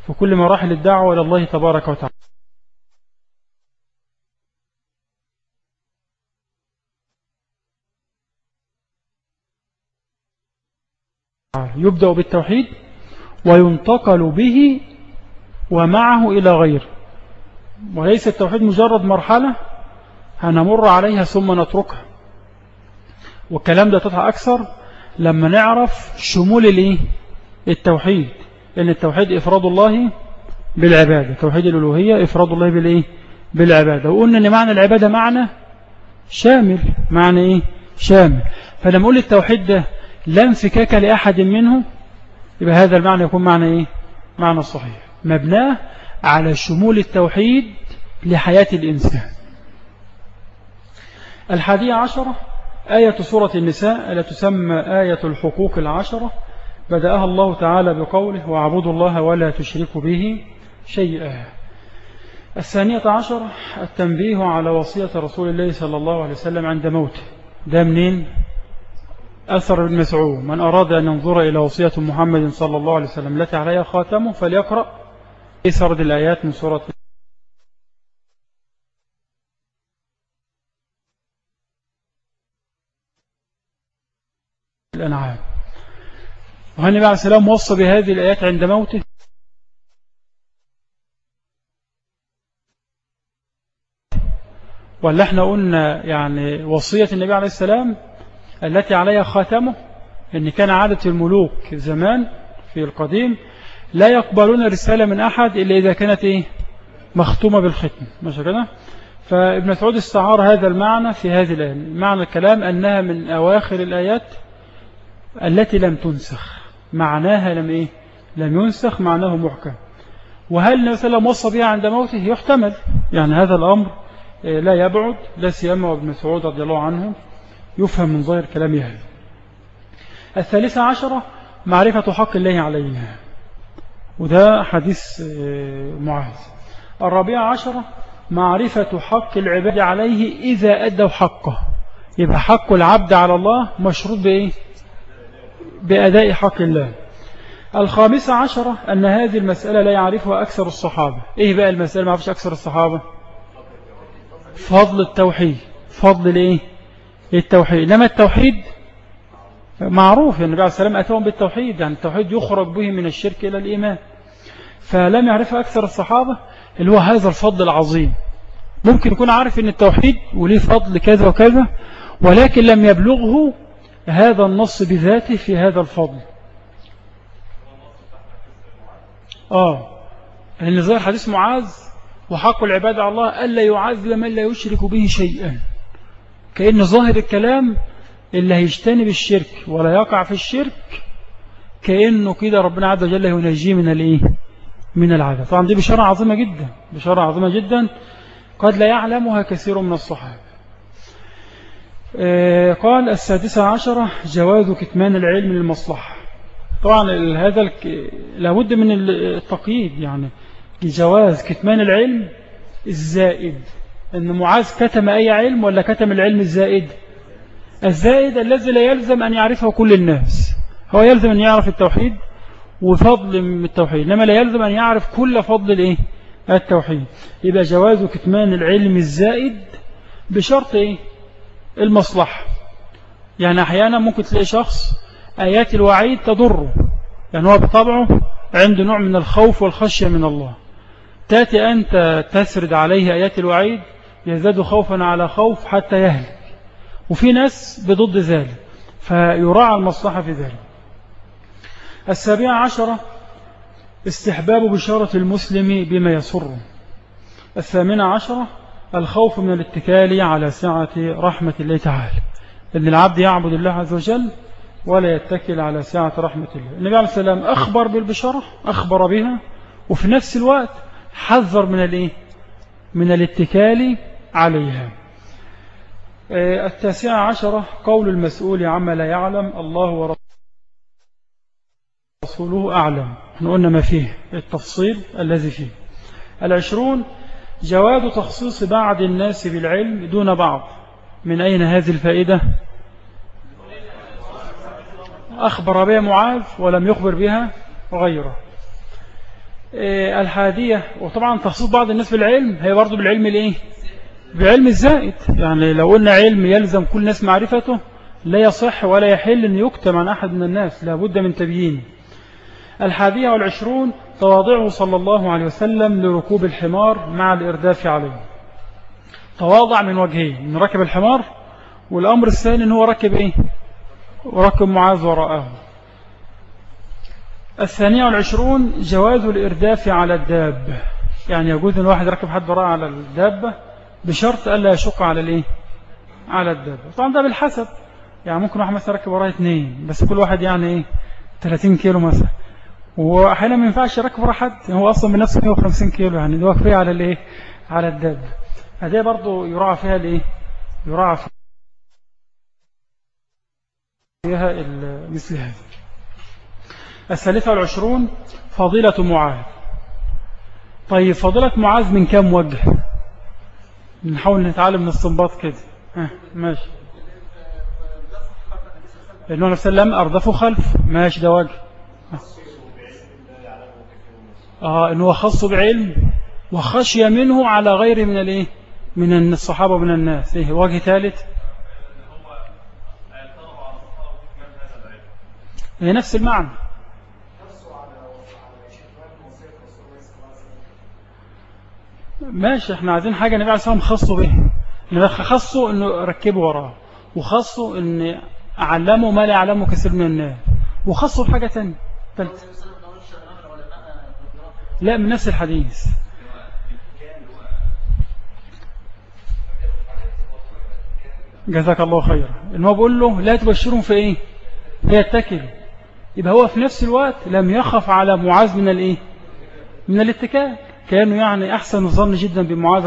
في كل مراحل الدعوة إلى الله تبارك وتعالى. يبدأ بالتوحيد وينتقل به ومعه إلى غيره وليس التوحيد مجرد مرحلة هنمر عليها ثم نتركها. والكلام ده تطلع أكثر لما نعرف شمول الإيه؟ التوحيد. لأن التوحيد إفراد الله بالعبادة. توحيد الألوهية إفراد الله بالإيه؟ بالعبادة. وقلنا أن معنى العبادة معنى شامل. معنى إيه؟ شامل. فلما أقول التوحيد ده لا انفكاك لأحد منه يبقى هذا المعنى يكون معنى إيه؟ معنى صحيح. مبناه على شمول التوحيد لحياة الإنسان. الحادية عشرة آية سورة النساء التي تسمى آية الحقوق العشرة؟ بدأها الله تعالى بقوله واعبدوا الله ولا تشركوا به شيئا الثانية عشر التنبيه على وصية رسول الله صلى الله عليه وسلم عند موته. ده منين؟ أثر بن مسعود. من أراد أن ينظر إلى وصية محمد صلى الله عليه وسلم التي عليها خاتمه فليقرأ سرد الآيات من سورة الأنعام. وهل عليه السلام وصى بهذه الآيات عند موته. ولا إحنا قلنا يعني وصية النبي عليه السلام التي عليها خاتمه إن كان عادة الملوك زمان في القديم لا يقبلون رسالة من أحد إلا إذا كانت إيه؟ مختومة بالختم. ماشي كده؟ فابن سعود استعار هذا المعنى في هذه الآية. معنى الكلام أنها من أواخر الآيات التي لم تنسخ. معناها لم إيه؟ لم ينسخ معناه محكم. وهل النبي صلى الله عليه وسلم وصى بها عند موته؟ يحتمل. يعني هذا الأمر آه، لا يبعد لا سيما وابن سعود رضي الله عنه يفهم من ظاهر كلامه هذا. الثالثة عشرة معرفة حق الله علينا وده حديث آه، معاذ. الرابعة عشرة معرفة حق العباد عليه إذا أدوا حقه. يبقى حق العبد على الله مشروط بإيه؟ بأداء حق الله. الخامسة عشرة أن هذه المسألة لا يعرفها أكثر الصحابة. إيه بقى المسألة؟ ما عرفش أكثر الصحابة؟ فضل التوحيد. فضل الإيه؟ التوحيد. إنما التوحيد معروف النبي عليه السلام أتوهم بالتوحيد يعني التوحيد يخرج به من الشرك إلى الإيمان. فلم يعرفها أكثر الصحابة اللي هو هذا الفضل العظيم. ممكن يكون عارف أن التوحيد وليه فضل كذا وكذا ولكن لم يبلغه هذا النص بذاته في هذا الفضل. آه. لأن ظاهر حديث معاذ وحق العباد على الله ألا يعذب من لا يشرك به شيئا. كأن ظاهر الكلام اللي هيجتنب الشرك ولا يقع في الشرك كأنه كده ربنا عز وجل ينجيه من الإيه؟ من العذاب. طبعا دي بشارة عظيمة جدا بشارة عظيمة جدا. قد لا يعلمها كثير من الصحابة. قال السادسة عشرة جواز كتمان العلم للمصلحة. طبعا هذا لابد من التقييد يعني جواز كتمان العلم الزائد. أن معاذ كتم أي علم ولا كتم العلم الزائد؟ الزائد الذي لا يلزم أن يعرفه كل الناس. هو يلزم أن يعرف التوحيد وفضل من التوحيد لما لا يلزم أن يعرف كل فضل الإيه؟ التوحيد. يبقى جواز كتمان العلم الزائد بشرط إيه؟ المصلحة. يعني أحيانا ممكن تلاقي شخص آيات الوعيد تضره. يعني هو بطبعه عنده نوع من الخوف والخشية من الله. تأتي أنت تسرد عليه آيات الوعيد يزداد خوفا على خوف حتى يهلك. وفي ناس بضد ذلك فيراعى المصلحة في ذلك. السابعة عشرة استحباب بشارة المسلم بما يسره. الثامنة عشرة الخوف من الاتكال على سعة رحمة الله تعالى. أن العبد يعبد الله عز وجل ولا يتكل على سعة رحمة الله. النبي عليه السلام أخبر بالبشارة أخبر بها وفي نفس الوقت حذر من الإيه؟ من الاتكال عليها. آه، التاسعة عشرة قول المسؤول عما لا يعلم الله ورسوله أعلم. إحنا قلنا ما فيه التفصيل الذي فيه. العشرون جواد تخصيص بعض الناس بالعلم دون بعض. من أين هذه الفائدة؟ أخبر بها معاذ ولم يخبر بها وغيره إيه الحادية وطبعا تخصيص بعض الناس بالعلم هي برضو بالعلم الإيه؟ بعلم الزائد. يعني لو قلنا علم يلزم كل الناس معرفته لا يصح ولا يحل أن يكتم عن أحد من الناس لا بد من تبيين. الحادية والعشرون تواضعه صلى الله عليه وسلم لركوب الحمار مع الإرداف عليه. تواضع من وجهين من ركب الحمار والأمر الثاني أنه ركب إيه؟ وركب معاذ وراءه. الثانية والعشرون جواز الإرداف على الدابة. يعني يجوز أن الواحد يركب حد وراء على الدابة بشرط ألا يشق على الإيه؟ على الدابة. طبعا ده بالحسب. يعني ممكن واحد مثلا يركب وراء اثنين بس كل واحد يعني إيه؟ 30 كيلو مثلا. وأحيانا ما ينفعش يركب حد. هو أصلا بنفسه 150 كيلو يعني. ده كفاية على الإيه؟ على الدابة هذه برضه يراعى فيها الإيه؟ يراعى فيها مثل هذا الثالثة والعشرون فضيلة معاذ. طيب فضيلة معاذ من كم وجه؟ نحاول نتعلم من الصنباط كده. ها ماشي. انه نفس اللم أردفه خلف. ماشي ده وجه. آه إنه خص بعلم وخشي منه على غير من الايه من الصحابة ومن الناس إيه وجه ثالث هي نفس المعنى ماشي إحنا عايزين حاجة النبي عليه الصلاة والسلام خصوا به خصوا انه ركبوا وراه وخصوا ان علموا ما لا يعلمه كثير من الناس وخصوا بحاجة تانية لا من نفس الحديث. جزاك الله خيرا. انه بقول له لا تبشرهم في إيه؟ فيتكلوا يبقى هو في نفس الوقت لم يخف على معاذ من الإيه؟ من الاتكال كانوا يعني أحسن الظن جدا بمعاذ.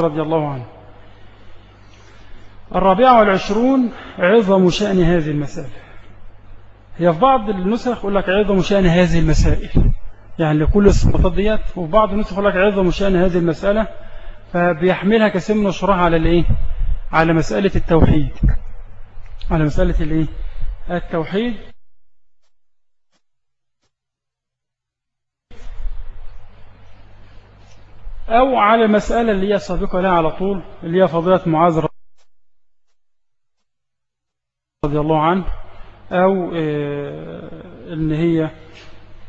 رضي الله عنه. الرابعة والعشرون عظم شأن هذه المسألة هي في بعض النسخ يقول لك عظم شأن هذه المسائل. يعني لكل الصفات ديت وفي بعض النسخ يقول لك عظم شأن هذه المسألة فبيحملها من الشرح على الايه؟ على مسألة التوحيد. على مسألة الايه؟ التوحيد. أو على مسألة اللي هي سابقة لها على طول اللي هي فضيلة معاذ رضي الله عنه أو آه، إن هي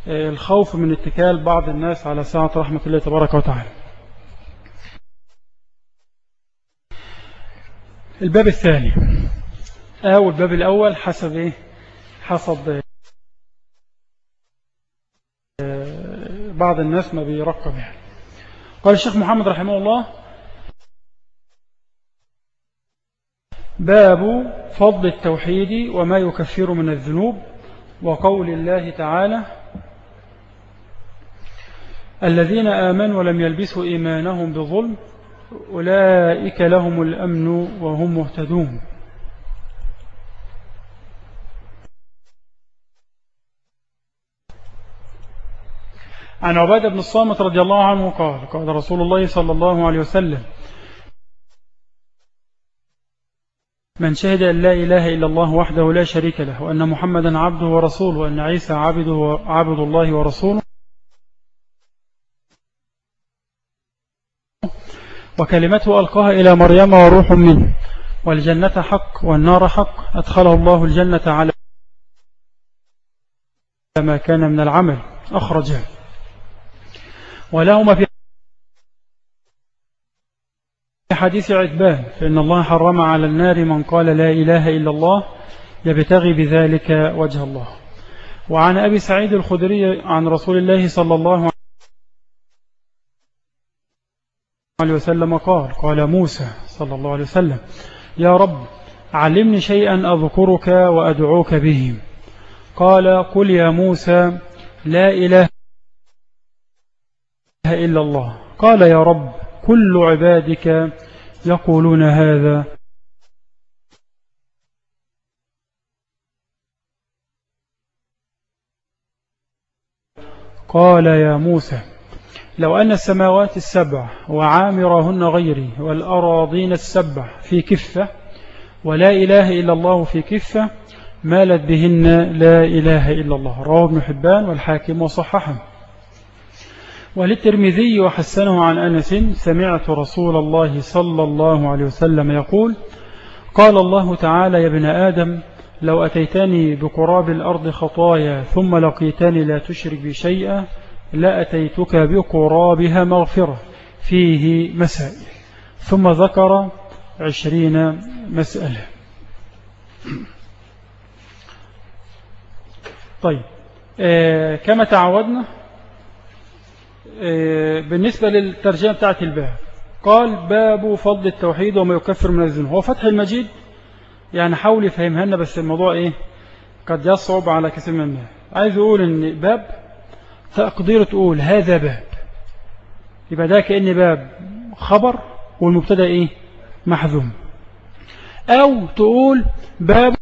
آه، الخوف من اتكال بعض الناس على ساعة رحمة الله تبارك وتعالى. الباب الثاني. أو الباب الأول حسب إيه؟ حسب آه، بعض الناس ما بيرقب يعني. قال الشيخ محمد رحمه الله باب فضل التوحيد وما يكفر من الذنوب وقول الله تعالى الذين آمنوا ولم يلبسوا إيمانهم بظلم أولئك لهم الأمن وهم مهتدون. عن عبادة بن الصامت رضي الله عنه قال قال رسول الله صلى الله عليه وسلم من شهد أن لا إله إلا الله وحده لا شريك له وأن محمدا عبده ورسوله وأن عيسى عبده عبد الله ورسوله. وكلمته ألقاها إلى مريم وروح منه. والجنة حق والنار حق أدخله الله الجنة على ما كان من العمل أخرجه. ولهما في حديث عتبان فإن الله حرم على النار من قال لا إله إلا الله يبتغي بذلك وجه الله. وعن أبي سعيد الخدري عن رسول الله صلى الله عليه وسلم قال قال موسى صلى الله عليه وسلم يا رب علمني شيئا أذكرك وأدعوك به. قال قل يا موسى لا إله إلا الله. قال يا رب كل عبادك يقولون هذا. قال يا موسى لو أن السماوات السبع وعامرهن غيري والأراضين السبع في كفة ولا إله إلا الله في كفة مالت بهن لا إله إلا الله. رواه ابن حبان والحاكم وصححه. وللترمذي وحسنه عن أنس سمعت رسول الله صلى الله عليه وسلم يقول قال الله تعالى يا ابن آدم لو أتيتني بقراب الأرض خطايا ثم لقيتني لا تشرك بشيئا لأتيتك بقرابها مغفرة فيه مسائل. ثم ذكر عشرين مسألة. طيب آه كما تعودنا بالنسبة للترجمة بتاعت الباب. قال باب فضل التوحيد وما يكفر من الذنوب. هو فتح المجيد؟ يعني حاول يفهمها لنا بس الموضوع إيه؟ قد يصعب على كثير من الناس عايز يقول إن باب تقدير تقول هذا باب. يبقى ده كأن باب خبر والمبتدا إيه؟ محذوم. أو تقول باب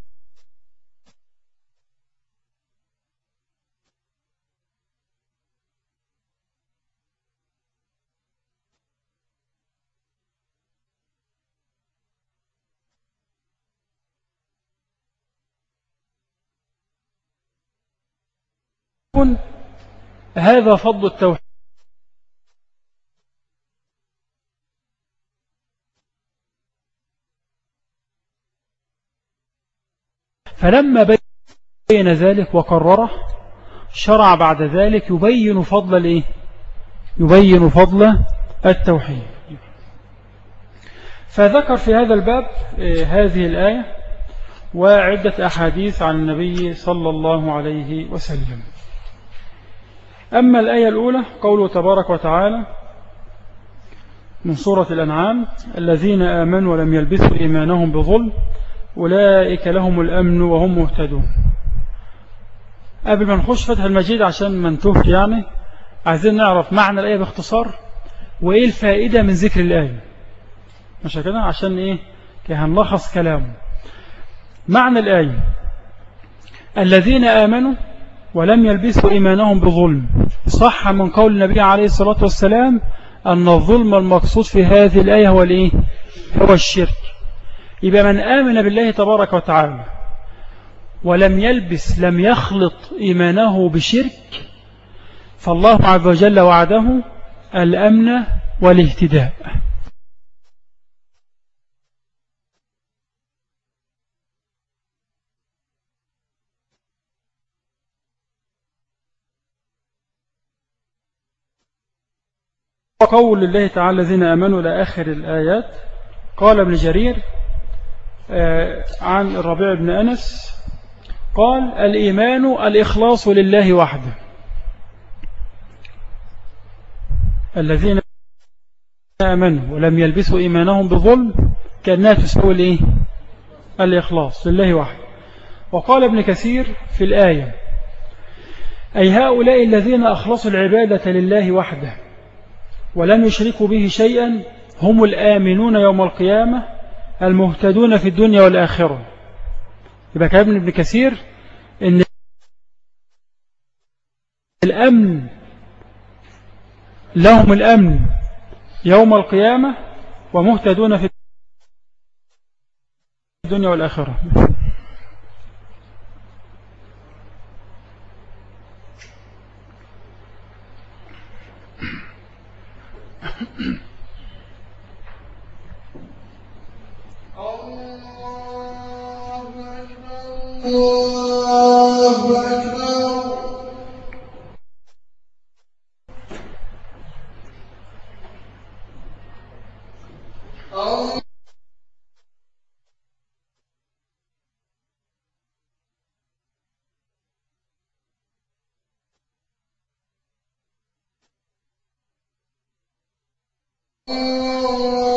هذا فضل التوحيد. فلما بين ذلك وقرره شرع بعد ذلك يبين فضل الايه يبين فضل التوحيد. فذكر في هذا الباب آه، هذه الآية وعدة أحاديث عن النبي صلى الله عليه وسلم. أما الآية الأولى قوله تبارك وتعالى من سورة الأنعام الذين آمنوا ولم يلبسوا إيمانهم بظلم أولئك لهم الأمن وهم مهتدون. قبل ما نخش فتح المجيد عشان ما نتوه يعني عايزين نعرف معنى الآية باختصار وإيه الفائدة من ذكر الآية. مش كده؟ عشان إيه؟ هنلخص كلامه. معنى الآية. الذين آمنوا ولم يلبسوا إيمانهم بظلم. صح من قول النبي عليه الصلاة والسلام أن الظلم المقصود في هذه الآية هو الإيه؟ هو الشرك. يبقى من آمن بالله تبارك وتعالى ولم يلبس لم يخلط إيمانه بشرك فالله عز وجل وعده الأمن والاهتداء. قول الله تعالى الذين أمنوا لآخر الآيات. قال ابن جرير آه، عن الربيع بن أنس قال الإيمان الإخلاص لله وحده. الذين آمنوا ولم يلبسوا إيمانهم بظلم كأنها تسوي الإيه؟ الإخلاص لله وحده. وقال ابن كثير في الآية أي هؤلاء الذين أخلصوا العبادة لله وحده. ولم يشركوا به شيئا هم الآمنون يوم القيامة المهتدون في الدنيا والآخرة. يبقى كلام ابن كثير إن الأمن لهم الأمن يوم القيامة ومهتدون في الدنيا والآخرة. الله أكبر الله Oh,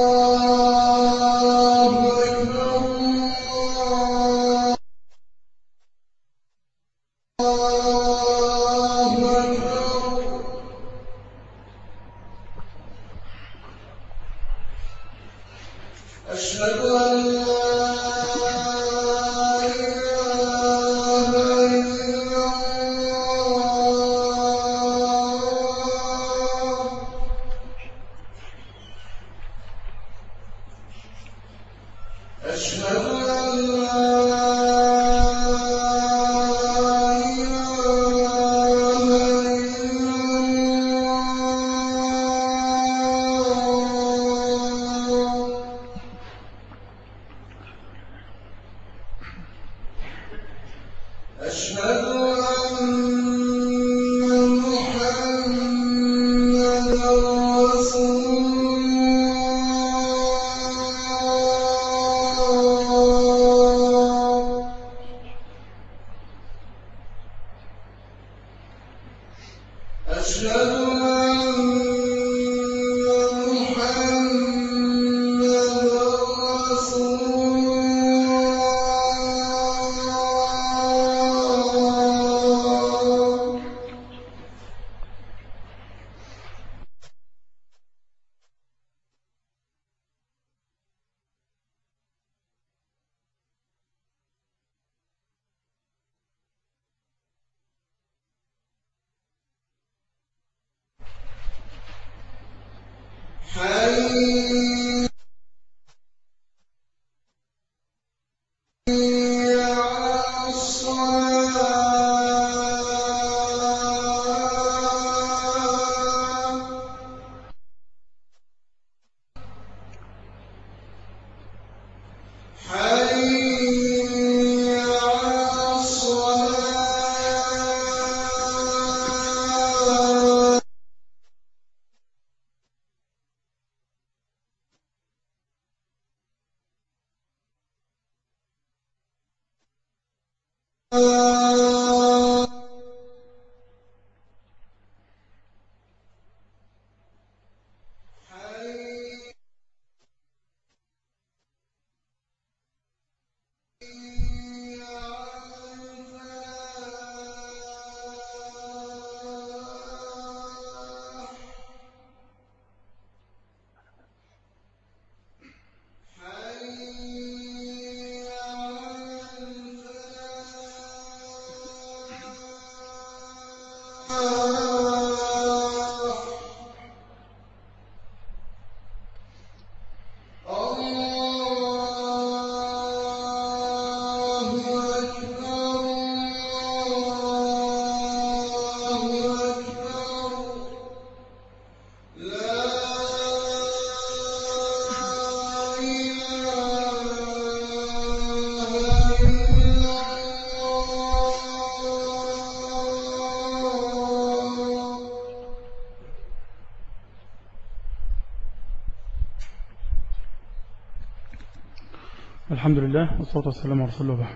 الحمد لله والصلاة والسلام على رسول الله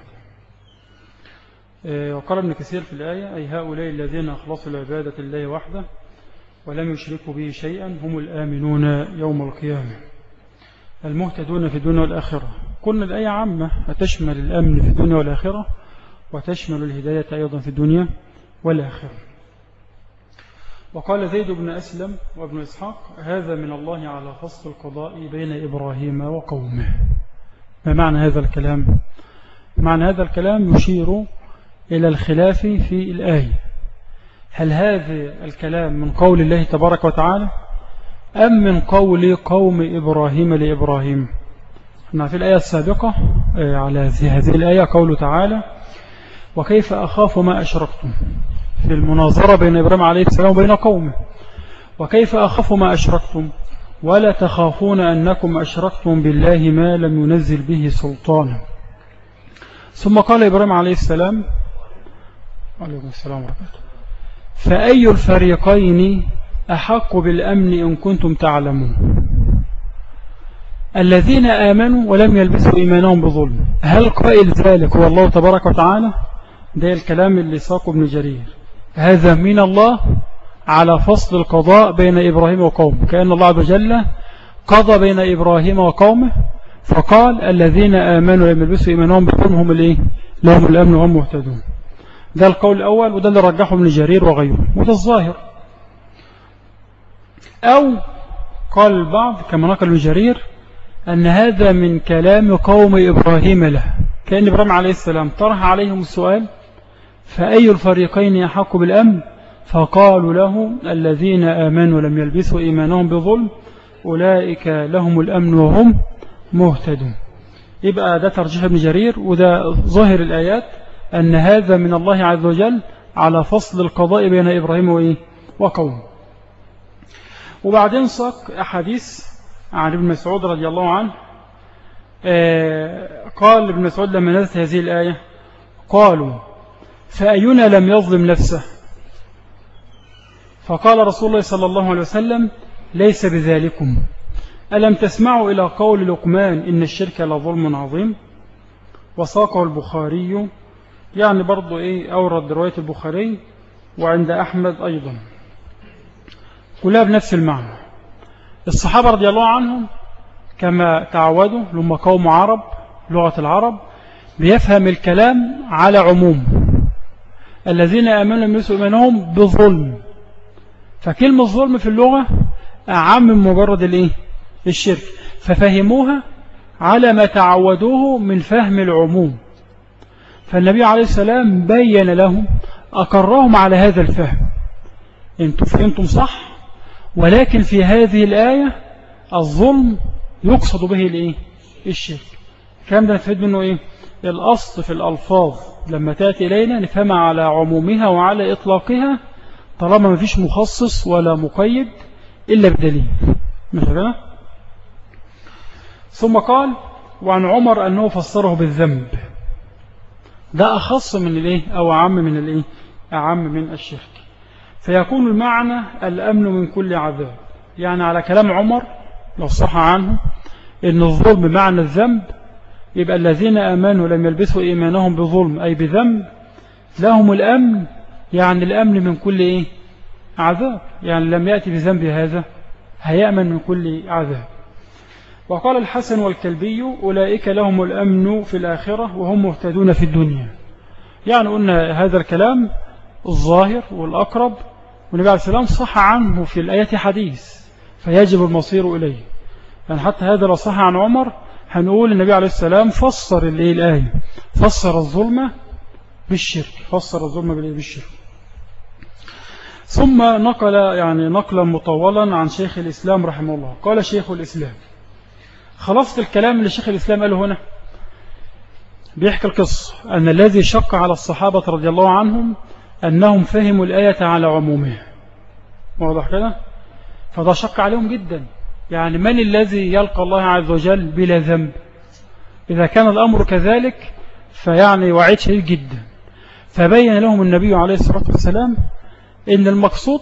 وقال ابن كثير في الآية أي هؤلاء الذين أخلصوا العبادة الله وحده ولم يشركوا به شيئا هم الآمنون يوم القيامة المهتدون في الدنيا والآخرة قلنا الآية عامة هتشمل الأمن في الدنيا والآخرة وتشمل الهداية أيضا في الدنيا والآخرة وقال زيد بن أسلم وابن إسحاق هذا من الله على فصل القضاء بين إبراهيم وقومه ما معنى هذا الكلام؟ معنى هذا الكلام يشير إلى الخلاف في الآية. هل هذا الكلام من قول الله تبارك وتعالى أم من قول قوم إبراهيم لإبراهيم؟ في الآية السابقة آه، على هذه الآية قوله تعالى وكيف أخاف ما أشركتم؟ في المناظرة بين إبراهيم عليه السلام وبين قومه. وكيف أخاف ما أشركتم؟ ولا تخافون أنكم أشركتم بالله ما لم ينزل به سلطانا. ثم قال إبراهيم عليه السلام عليكم السلام ورحمة فأي الفريقين أحق بالأمن إن كنتم تعلمون؟ الذين آمنوا ولم يلبسوا إيمانهم بظلم. هل قائل ذلك هو الله تبارك وتعالى؟ ده الكلام اللي ساقه ابن جرير. هذا من الله على فصل القضاء بين إبراهيم وقومه. كأن الله عز وجل قضى بين إبراهيم وقومه فقال الذين آمنوا لم يلبسوا إيمانهم بظلم هم الإيه؟ لهم الأمن وهم مهتدون. ده القول الأول وده اللي رجحه ابن جرير وغيره وده الظاهر. أو قال البعض كما نقل ابن جرير أن هذا من كلام قوم إبراهيم له. كأن إبراهيم عليه السلام طرح عليهم السؤال فأي الفريقين يحق بالأمن؟ فقالوا له الذين آمنوا لم يلبسوا إيمانهم بظلم أولئك لهم الأمن وهم مهتدون. يبقى ده ترجيح ابن جرير وده ظاهر الآيات أن هذا من الله عز وجل على فصل القضاء بين إبراهيم وإيه؟ وقومه. وبعدين ساق أحاديث عن ابن مسعود رضي الله عنه آه، قال ابن مسعود لما نزلت هذه الآية قالوا فأينا لم يظلم نفسه؟ فقال رسول الله صلى الله عليه وسلم ليس بذلكم. ألم تسمعوا إلى قول لقمان إن الشرك لظلم عظيم؟ وساقه البخاري يعني برضو إيه أورد رواية البخاري وعند أحمد أيضا. كلها بنفس المعنى. الصحابة رضي الله عنهم كما تعودوا لما قوم عرب لغة العرب بيفهم الكلام على عموم. الذين آمنوا لم يسوا إيمانهم بظلم. فكلمة ظلم في اللغة أعم من مجرد الإيه؟ الشرك. ففهموها على ما تعودوه من فهم العموم. فالنبي عليه السلام بين لهم أقرهم على هذا الفهم. أنتم فهمتم صح ولكن في هذه الآية الظلم يقصد به الإيه؟ الشرك. الكلام ده نفهم منه إيه؟ الأصل في الألفاظ. لما تأتي إلينا نفهمها على عمومها وعلى إطلاقها طالما ما فيش مخصص ولا مقيد إلا بدليل. مثلا ثم قال وعن عمر أنه فسره بالذنب. ده أخص من الإيه؟ أو أعم من الإيه؟ أعم من الشرك. فيكون المعنى الأمن من كل عذاب. يعني على كلام عمر لو صح عنه إن الظلم معنى الذنب يبقى الذين أمنوا لم يلبسوا إيمانهم بظلم أي بذنب لهم الأمن يعني الأمن من كل إيه؟ عذاب. يعني لم يأتي بذنب هذا هيأمن من كل عذاب. وقال الحسن والكلبي أولئك لهم الأمن في الآخرة وهم مهتدون في الدنيا. يعني قلنا هذا الكلام الظاهر والأقرب والنبي عليه السلام صح عنه في الآية حديث فيجب المصير إليه. يعني حتى هذا لو صح عن عمر هنقول النبي عليه السلام فسر الآية فسر الظلمة بالشرك فسر الظلمة بالشرك. ثم نقل يعني نقلا مطولا عن شيخ الإسلام رحمه الله. قال شيخ الإسلام خلصت الكلام اللي شيخ الإسلام قاله هنا. بيحكي القصة. أن الذي شق على الصحابة رضي الله عنهم أنهم فهموا الآية على عمومها. واضح كده؟ فده شق عليهم جدا. يعني من الذي يلقى الله عز وجل بلا ذنب؟ إذا كان الأمر كذلك فيعني وعيد شديد جدا. فبين لهم النبي عليه الصلاة والسلام إن المقصود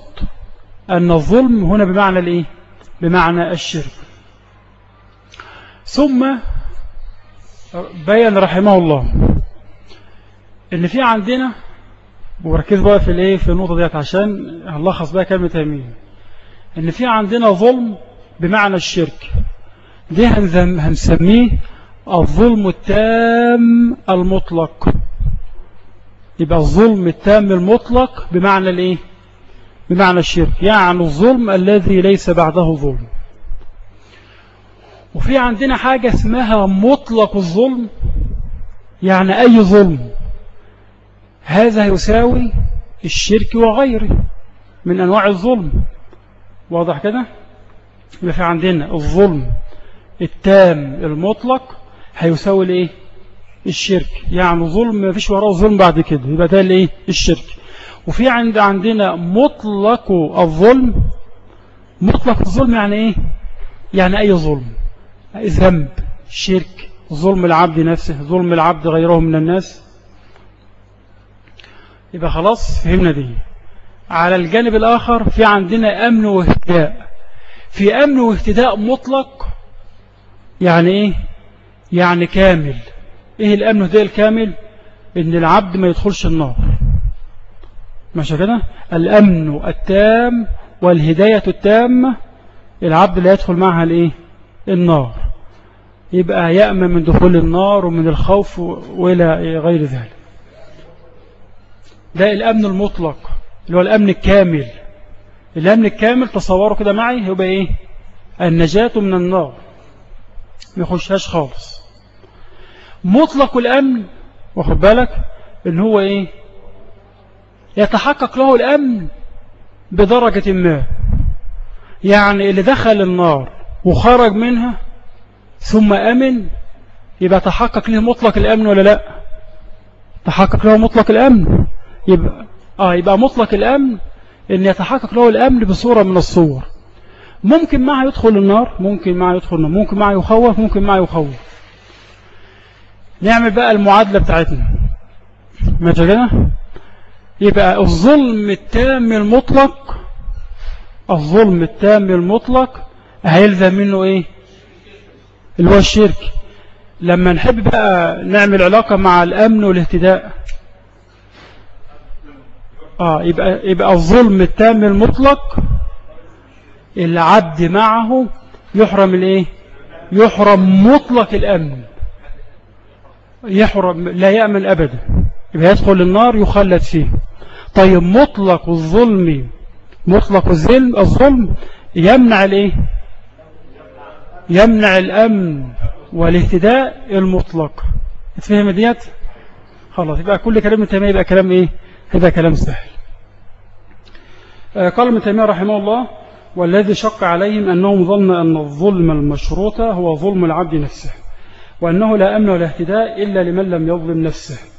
أن الظلم هنا بمعنى الإيه؟ بمعنى الشرك. ثم بين رحمه الله إن في عندنا وركز بقى في الإيه؟ في النقطة ديت عشان هنلخص بقى كلمة تيمين إن في عندنا ظلم بمعنى الشرك. دي هنسميه الظلم التام المطلق. يبقى الظلم التام المطلق بمعنى الإيه؟ بمعنى الشرك يعني الظلم الذي ليس بعده ظلم. وفي عندنا حاجة اسمها مطلق الظلم يعني أي ظلم. هذا يساوي الشرك وغيره من أنواع الظلم. واضح كده؟ يبقى في عندنا الظلم التام المطلق هيساوي الايه الشرك. يعني ظلم ما فيش وراه ظلم بعد كده يبقى ده الايه الشرك. وفي عند عندنا مطلق الظلم. مطلق الظلم يعني إيه؟ يعني أي ظلم؟ ذنب شرك ظلم العبد نفسه ظلم العبد غيره من الناس. يبقى خلاص فهمنا دي. على الجانب الآخر في عندنا أمن واهتداء. في أمن واهتداء مطلق يعني إيه؟ يعني كامل. إيه الأمن واهتداء الكامل؟ إن العبد ما يدخلش النار. ماشي كده؟ الأمن التام والهداية التامة العبد لا يدخل معها الإيه؟ النار. يبقى يأمن من دخول النار ومن الخوف وإلى غير ذلك. ده الأمن المطلق اللي هو الأمن الكامل. الأمن الكامل تصوروا كده معي يبقى إيه؟ النجاة من النار. ما يخشهاش خالص. مطلق الأمن واخد بالك؟ إن هو إيه؟ يتحقق له الأمن بدرجة ما. يعني اللي دخل النار وخرج منها ثم أمن يبقى تحقق له مطلق الأمن ولا لأ؟ تحقق له مطلق الأمن. يبقى, آه يبقى مطلق الأمن أن يتحقق له الأمن بصورة من الصور. ممكن معه يدخل النار ممكن معه يدخل النار ممكن معه يخوف ممكن معه يخوف. نعمل بقى المعادلة بتاعتنا. ماشي كده؟ يبقى الظلم التام المطلق الظلم التام المطلق هيلزم منه إيه؟ اللي هو الشرك. لما نحب بقى نعمل علاقة مع الأمن والاهتداء آه يبقى, يبقى الظلم التام المطلق العبد معه يحرم الإيه؟ يحرم مطلق الأمن. يحرم لا يأمن أبدا. يبقى يدخل النار يخلد فيه. طيب مطلق الظلم مطلق الظلم الظلم يمنع الإيه؟ يمنع الأمن والاهتداء المطلق. تفهم ديت؟ خلاص يبقى كل كلام ابن تيمية يبقى كلام إيه؟ هذا كلام سهل. آه، قال ابن تيمية رحمه الله والذي شق عليهم أنهم ظن أن الظلم المشروط هو ظلم العبد نفسه وأنه لا أمن ولا اهتداء إلا لمن لم يظلم نفسه.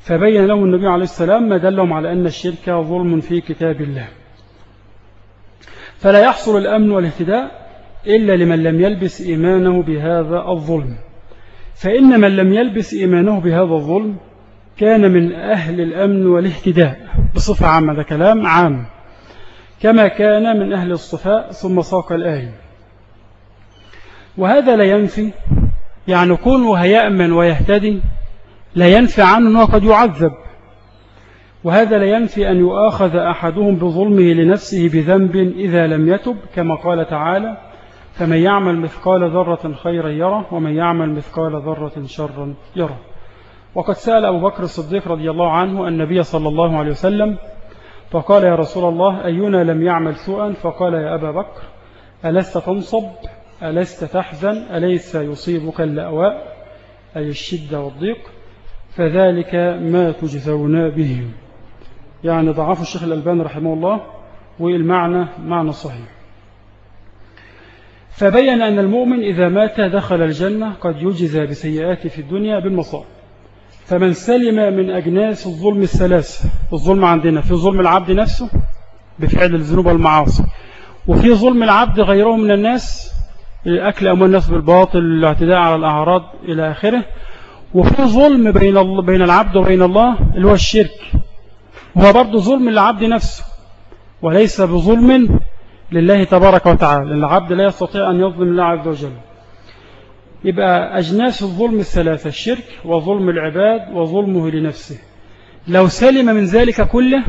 فبين لهم النبي عليه السلام ما دلهم على أن الشرك ظلم في كتاب الله. فلا يحصل الأمن والاهتداء إلا لمن لم يلبس إيمانه بهذا الظلم. فإن من لم يلبس إيمانه بهذا الظلم كان من أهل الأمن والاهتداء بصفة عامة هذا كلام عام. كما كان من أهل الصفاء ثم ساق الآية. وهذا لا ينفي يعني كونه هيأمن ويهتدي لا ينفي عنه أنه قد يعذب. وهذا لا ينفي أن يؤاخذ أحدهم بظلمه لنفسه بذنب إذا لم يتب كما قال تعالى فمن يعمل مثقال ذرة خيرا يره ومن يعمل مثقال ذرة شرا يره. وقد سأل أبو بكر الصديق رضي الله عنه النبي صلى الله عليه وسلم فقال يا رسول الله أينا لم يعمل سوءا؟ فقال يا أبا بكر ألست تنصب؟ ألست تحزن؟ أليس يصيبك اللأواء؟ أي الشدة والضيق؟ فذلك ما تجزون به. يعني ضعف الشيخ الألباني رحمه الله والمعنى معنى صحيح. فبين أن المؤمن إذا مات دخل الجنة قد يجزى بسيئاته في الدنيا بالمصائب. فمن سلم من أجناس الظلم الثلاثة الظلم عندنا في ظلم العبد نفسه بفعل الذنوب والمعاصي وفي ظلم العبد غيره من الناس أكل أموال الناس بالباطل الاعتداء على الأعراض إلى آخره وفي ظلم بين بين العبد وبين الله اللي هو الشرك. هو برضه ظلم للعبد نفسه. وليس بظلم لله تبارك وتعالى. العبد لا يستطيع أن يظلم الله عز وجل. يبقى أجناس الظلم الثلاثة الشرك وظلم العباد وظلمه لنفسه. لو سلم من ذلك كله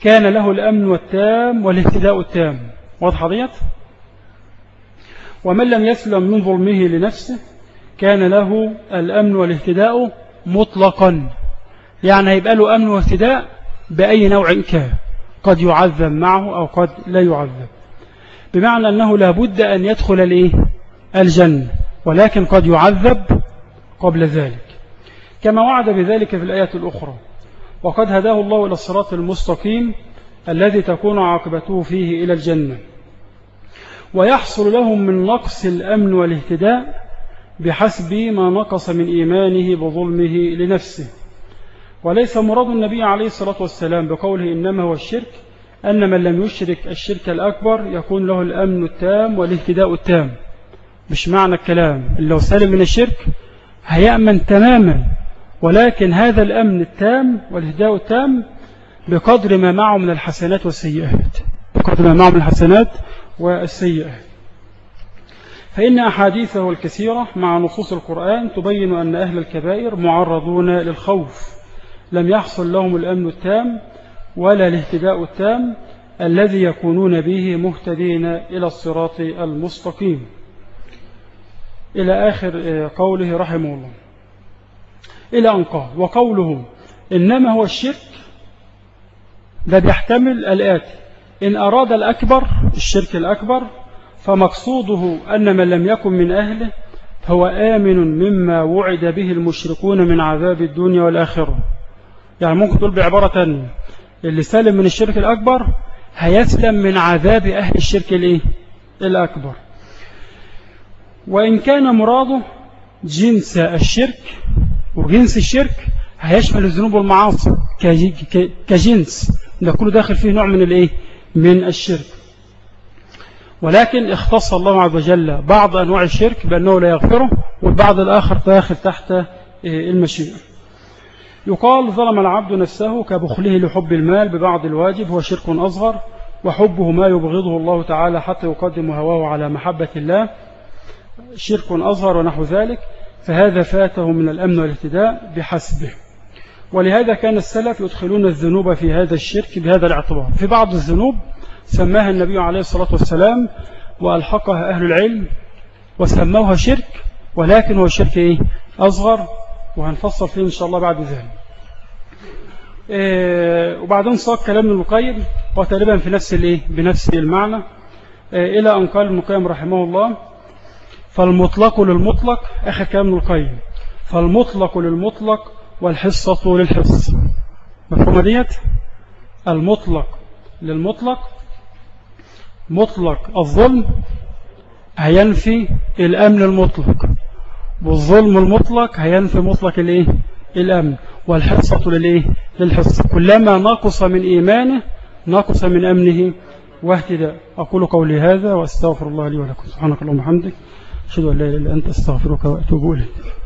كان له الأمن والتام والاهتداء التام. واضح ديت؟ ومن لم يسلم من ظلمه لنفسه كان له الأمن والاهتداء مطلقا. يعني هيبقى له أمن واهتداء بأي نوع كان. قد يعذب معه أو قد لا يعذب. بمعنى أنه لابد أن يدخل الإيه؟ الجنة. ولكن قد يعذب قبل ذلك. كما وعد بذلك في الآية الأخرى. وقد هداه الله إلى الصراط المستقيم الذي تكون عاقبته فيه إلى الجنة. ويحصل لهم من نقص الأمن والاهتداء بحسب ما نقص من إيمانه بظلمه لنفسه. وليس مراد النبي عليه الصلاة والسلام بقوله إنما هو الشرك أن من لم يشرك الشرك الأكبر يكون له الأمن التام والاهتداء التام. مش معنى الكلام. لو سلم من الشرك هيأمن تماما ولكن هذا الأمن التام والاهتداء التام بقدر ما معه من الحسنات والسيئات. بقدر ما معه من الحسنات والسيئات. فإن أحاديثه الكثيرة مع نصوص القرآن تبين أن أهل الكبائر معرضون للخوف. لم يحصل لهم الأمن التام ولا الاهتداء التام الذي يكونون به مهتدين إلى الصراط المستقيم. إلى آخر قوله رحمه الله. إلى أن قال وقوله إنما هو الشرك ده بيحتمل الآتي. إن أراد الأكبر الشرك الأكبر فمقصوده أن من لم يكن من أهله هو آمن مما وعد به المشركون من عذاب الدنيا والآخرة يعني ممكن تقول بعبارة اللي سلم من الشرك الأكبر هيسلم من عذاب أهل الشرك الإيه؟ الأكبر وإن كان مراده جنس الشرك وجنس الشرك هيشمل الذنوب والمعاصي كجنس ده كله داخل فيه نوع من الإيه؟ من الشرك ولكن اختص الله عز وجل بعض أنواع الشرك بأنه لا يغفره والبعض الآخر داخل تحت المشيئة. يقال ظلم العبد نفسه كبخله لحب المال ببعض الواجب هو شرك أصغر وحبه ما يبغضه الله تعالى حتى يقدم هواه على محبة الله. شرك أصغر ونحو ذلك فهذا فاته من الأمن والاهتداء بحسبه. ولهذا كان السلف يدخلون الذنوب في هذا الشرك بهذا الاعتبار. في بعض الذنوب سماها النبي عليه الصلاة والسلام وألحقها أهل العلم وسموها شرك ولكن هو الشرك إيه؟ أصغر وهنفصل فيه إن شاء الله بعد ذلك. إيه وبعدين صار كلام ابن القيم وتقريبا في نفس الإيه؟ بنفس المعنى. إيه إلى أن قال ابن القيم رحمه الله فالمطلق للمطلق آخر كلام القيم فالمطلق للمطلق والحصة للحص مفهومة ديت المطلق للمطلق مطلق الظلم هينفي الأمن المطلق. والظلم المطلق هينفي مطلق الإيه؟ الأمن. والحصة للإيه؟ للحصة كلما نقص من إيمانه نقص من أمنه. واهتداء. أقول قولي هذا وأستغفر الله لي ولكم. سبحانك اللهم وبحمدك. أشهد أن لا إله إلا أنت أستغفرك وأتوب إليك.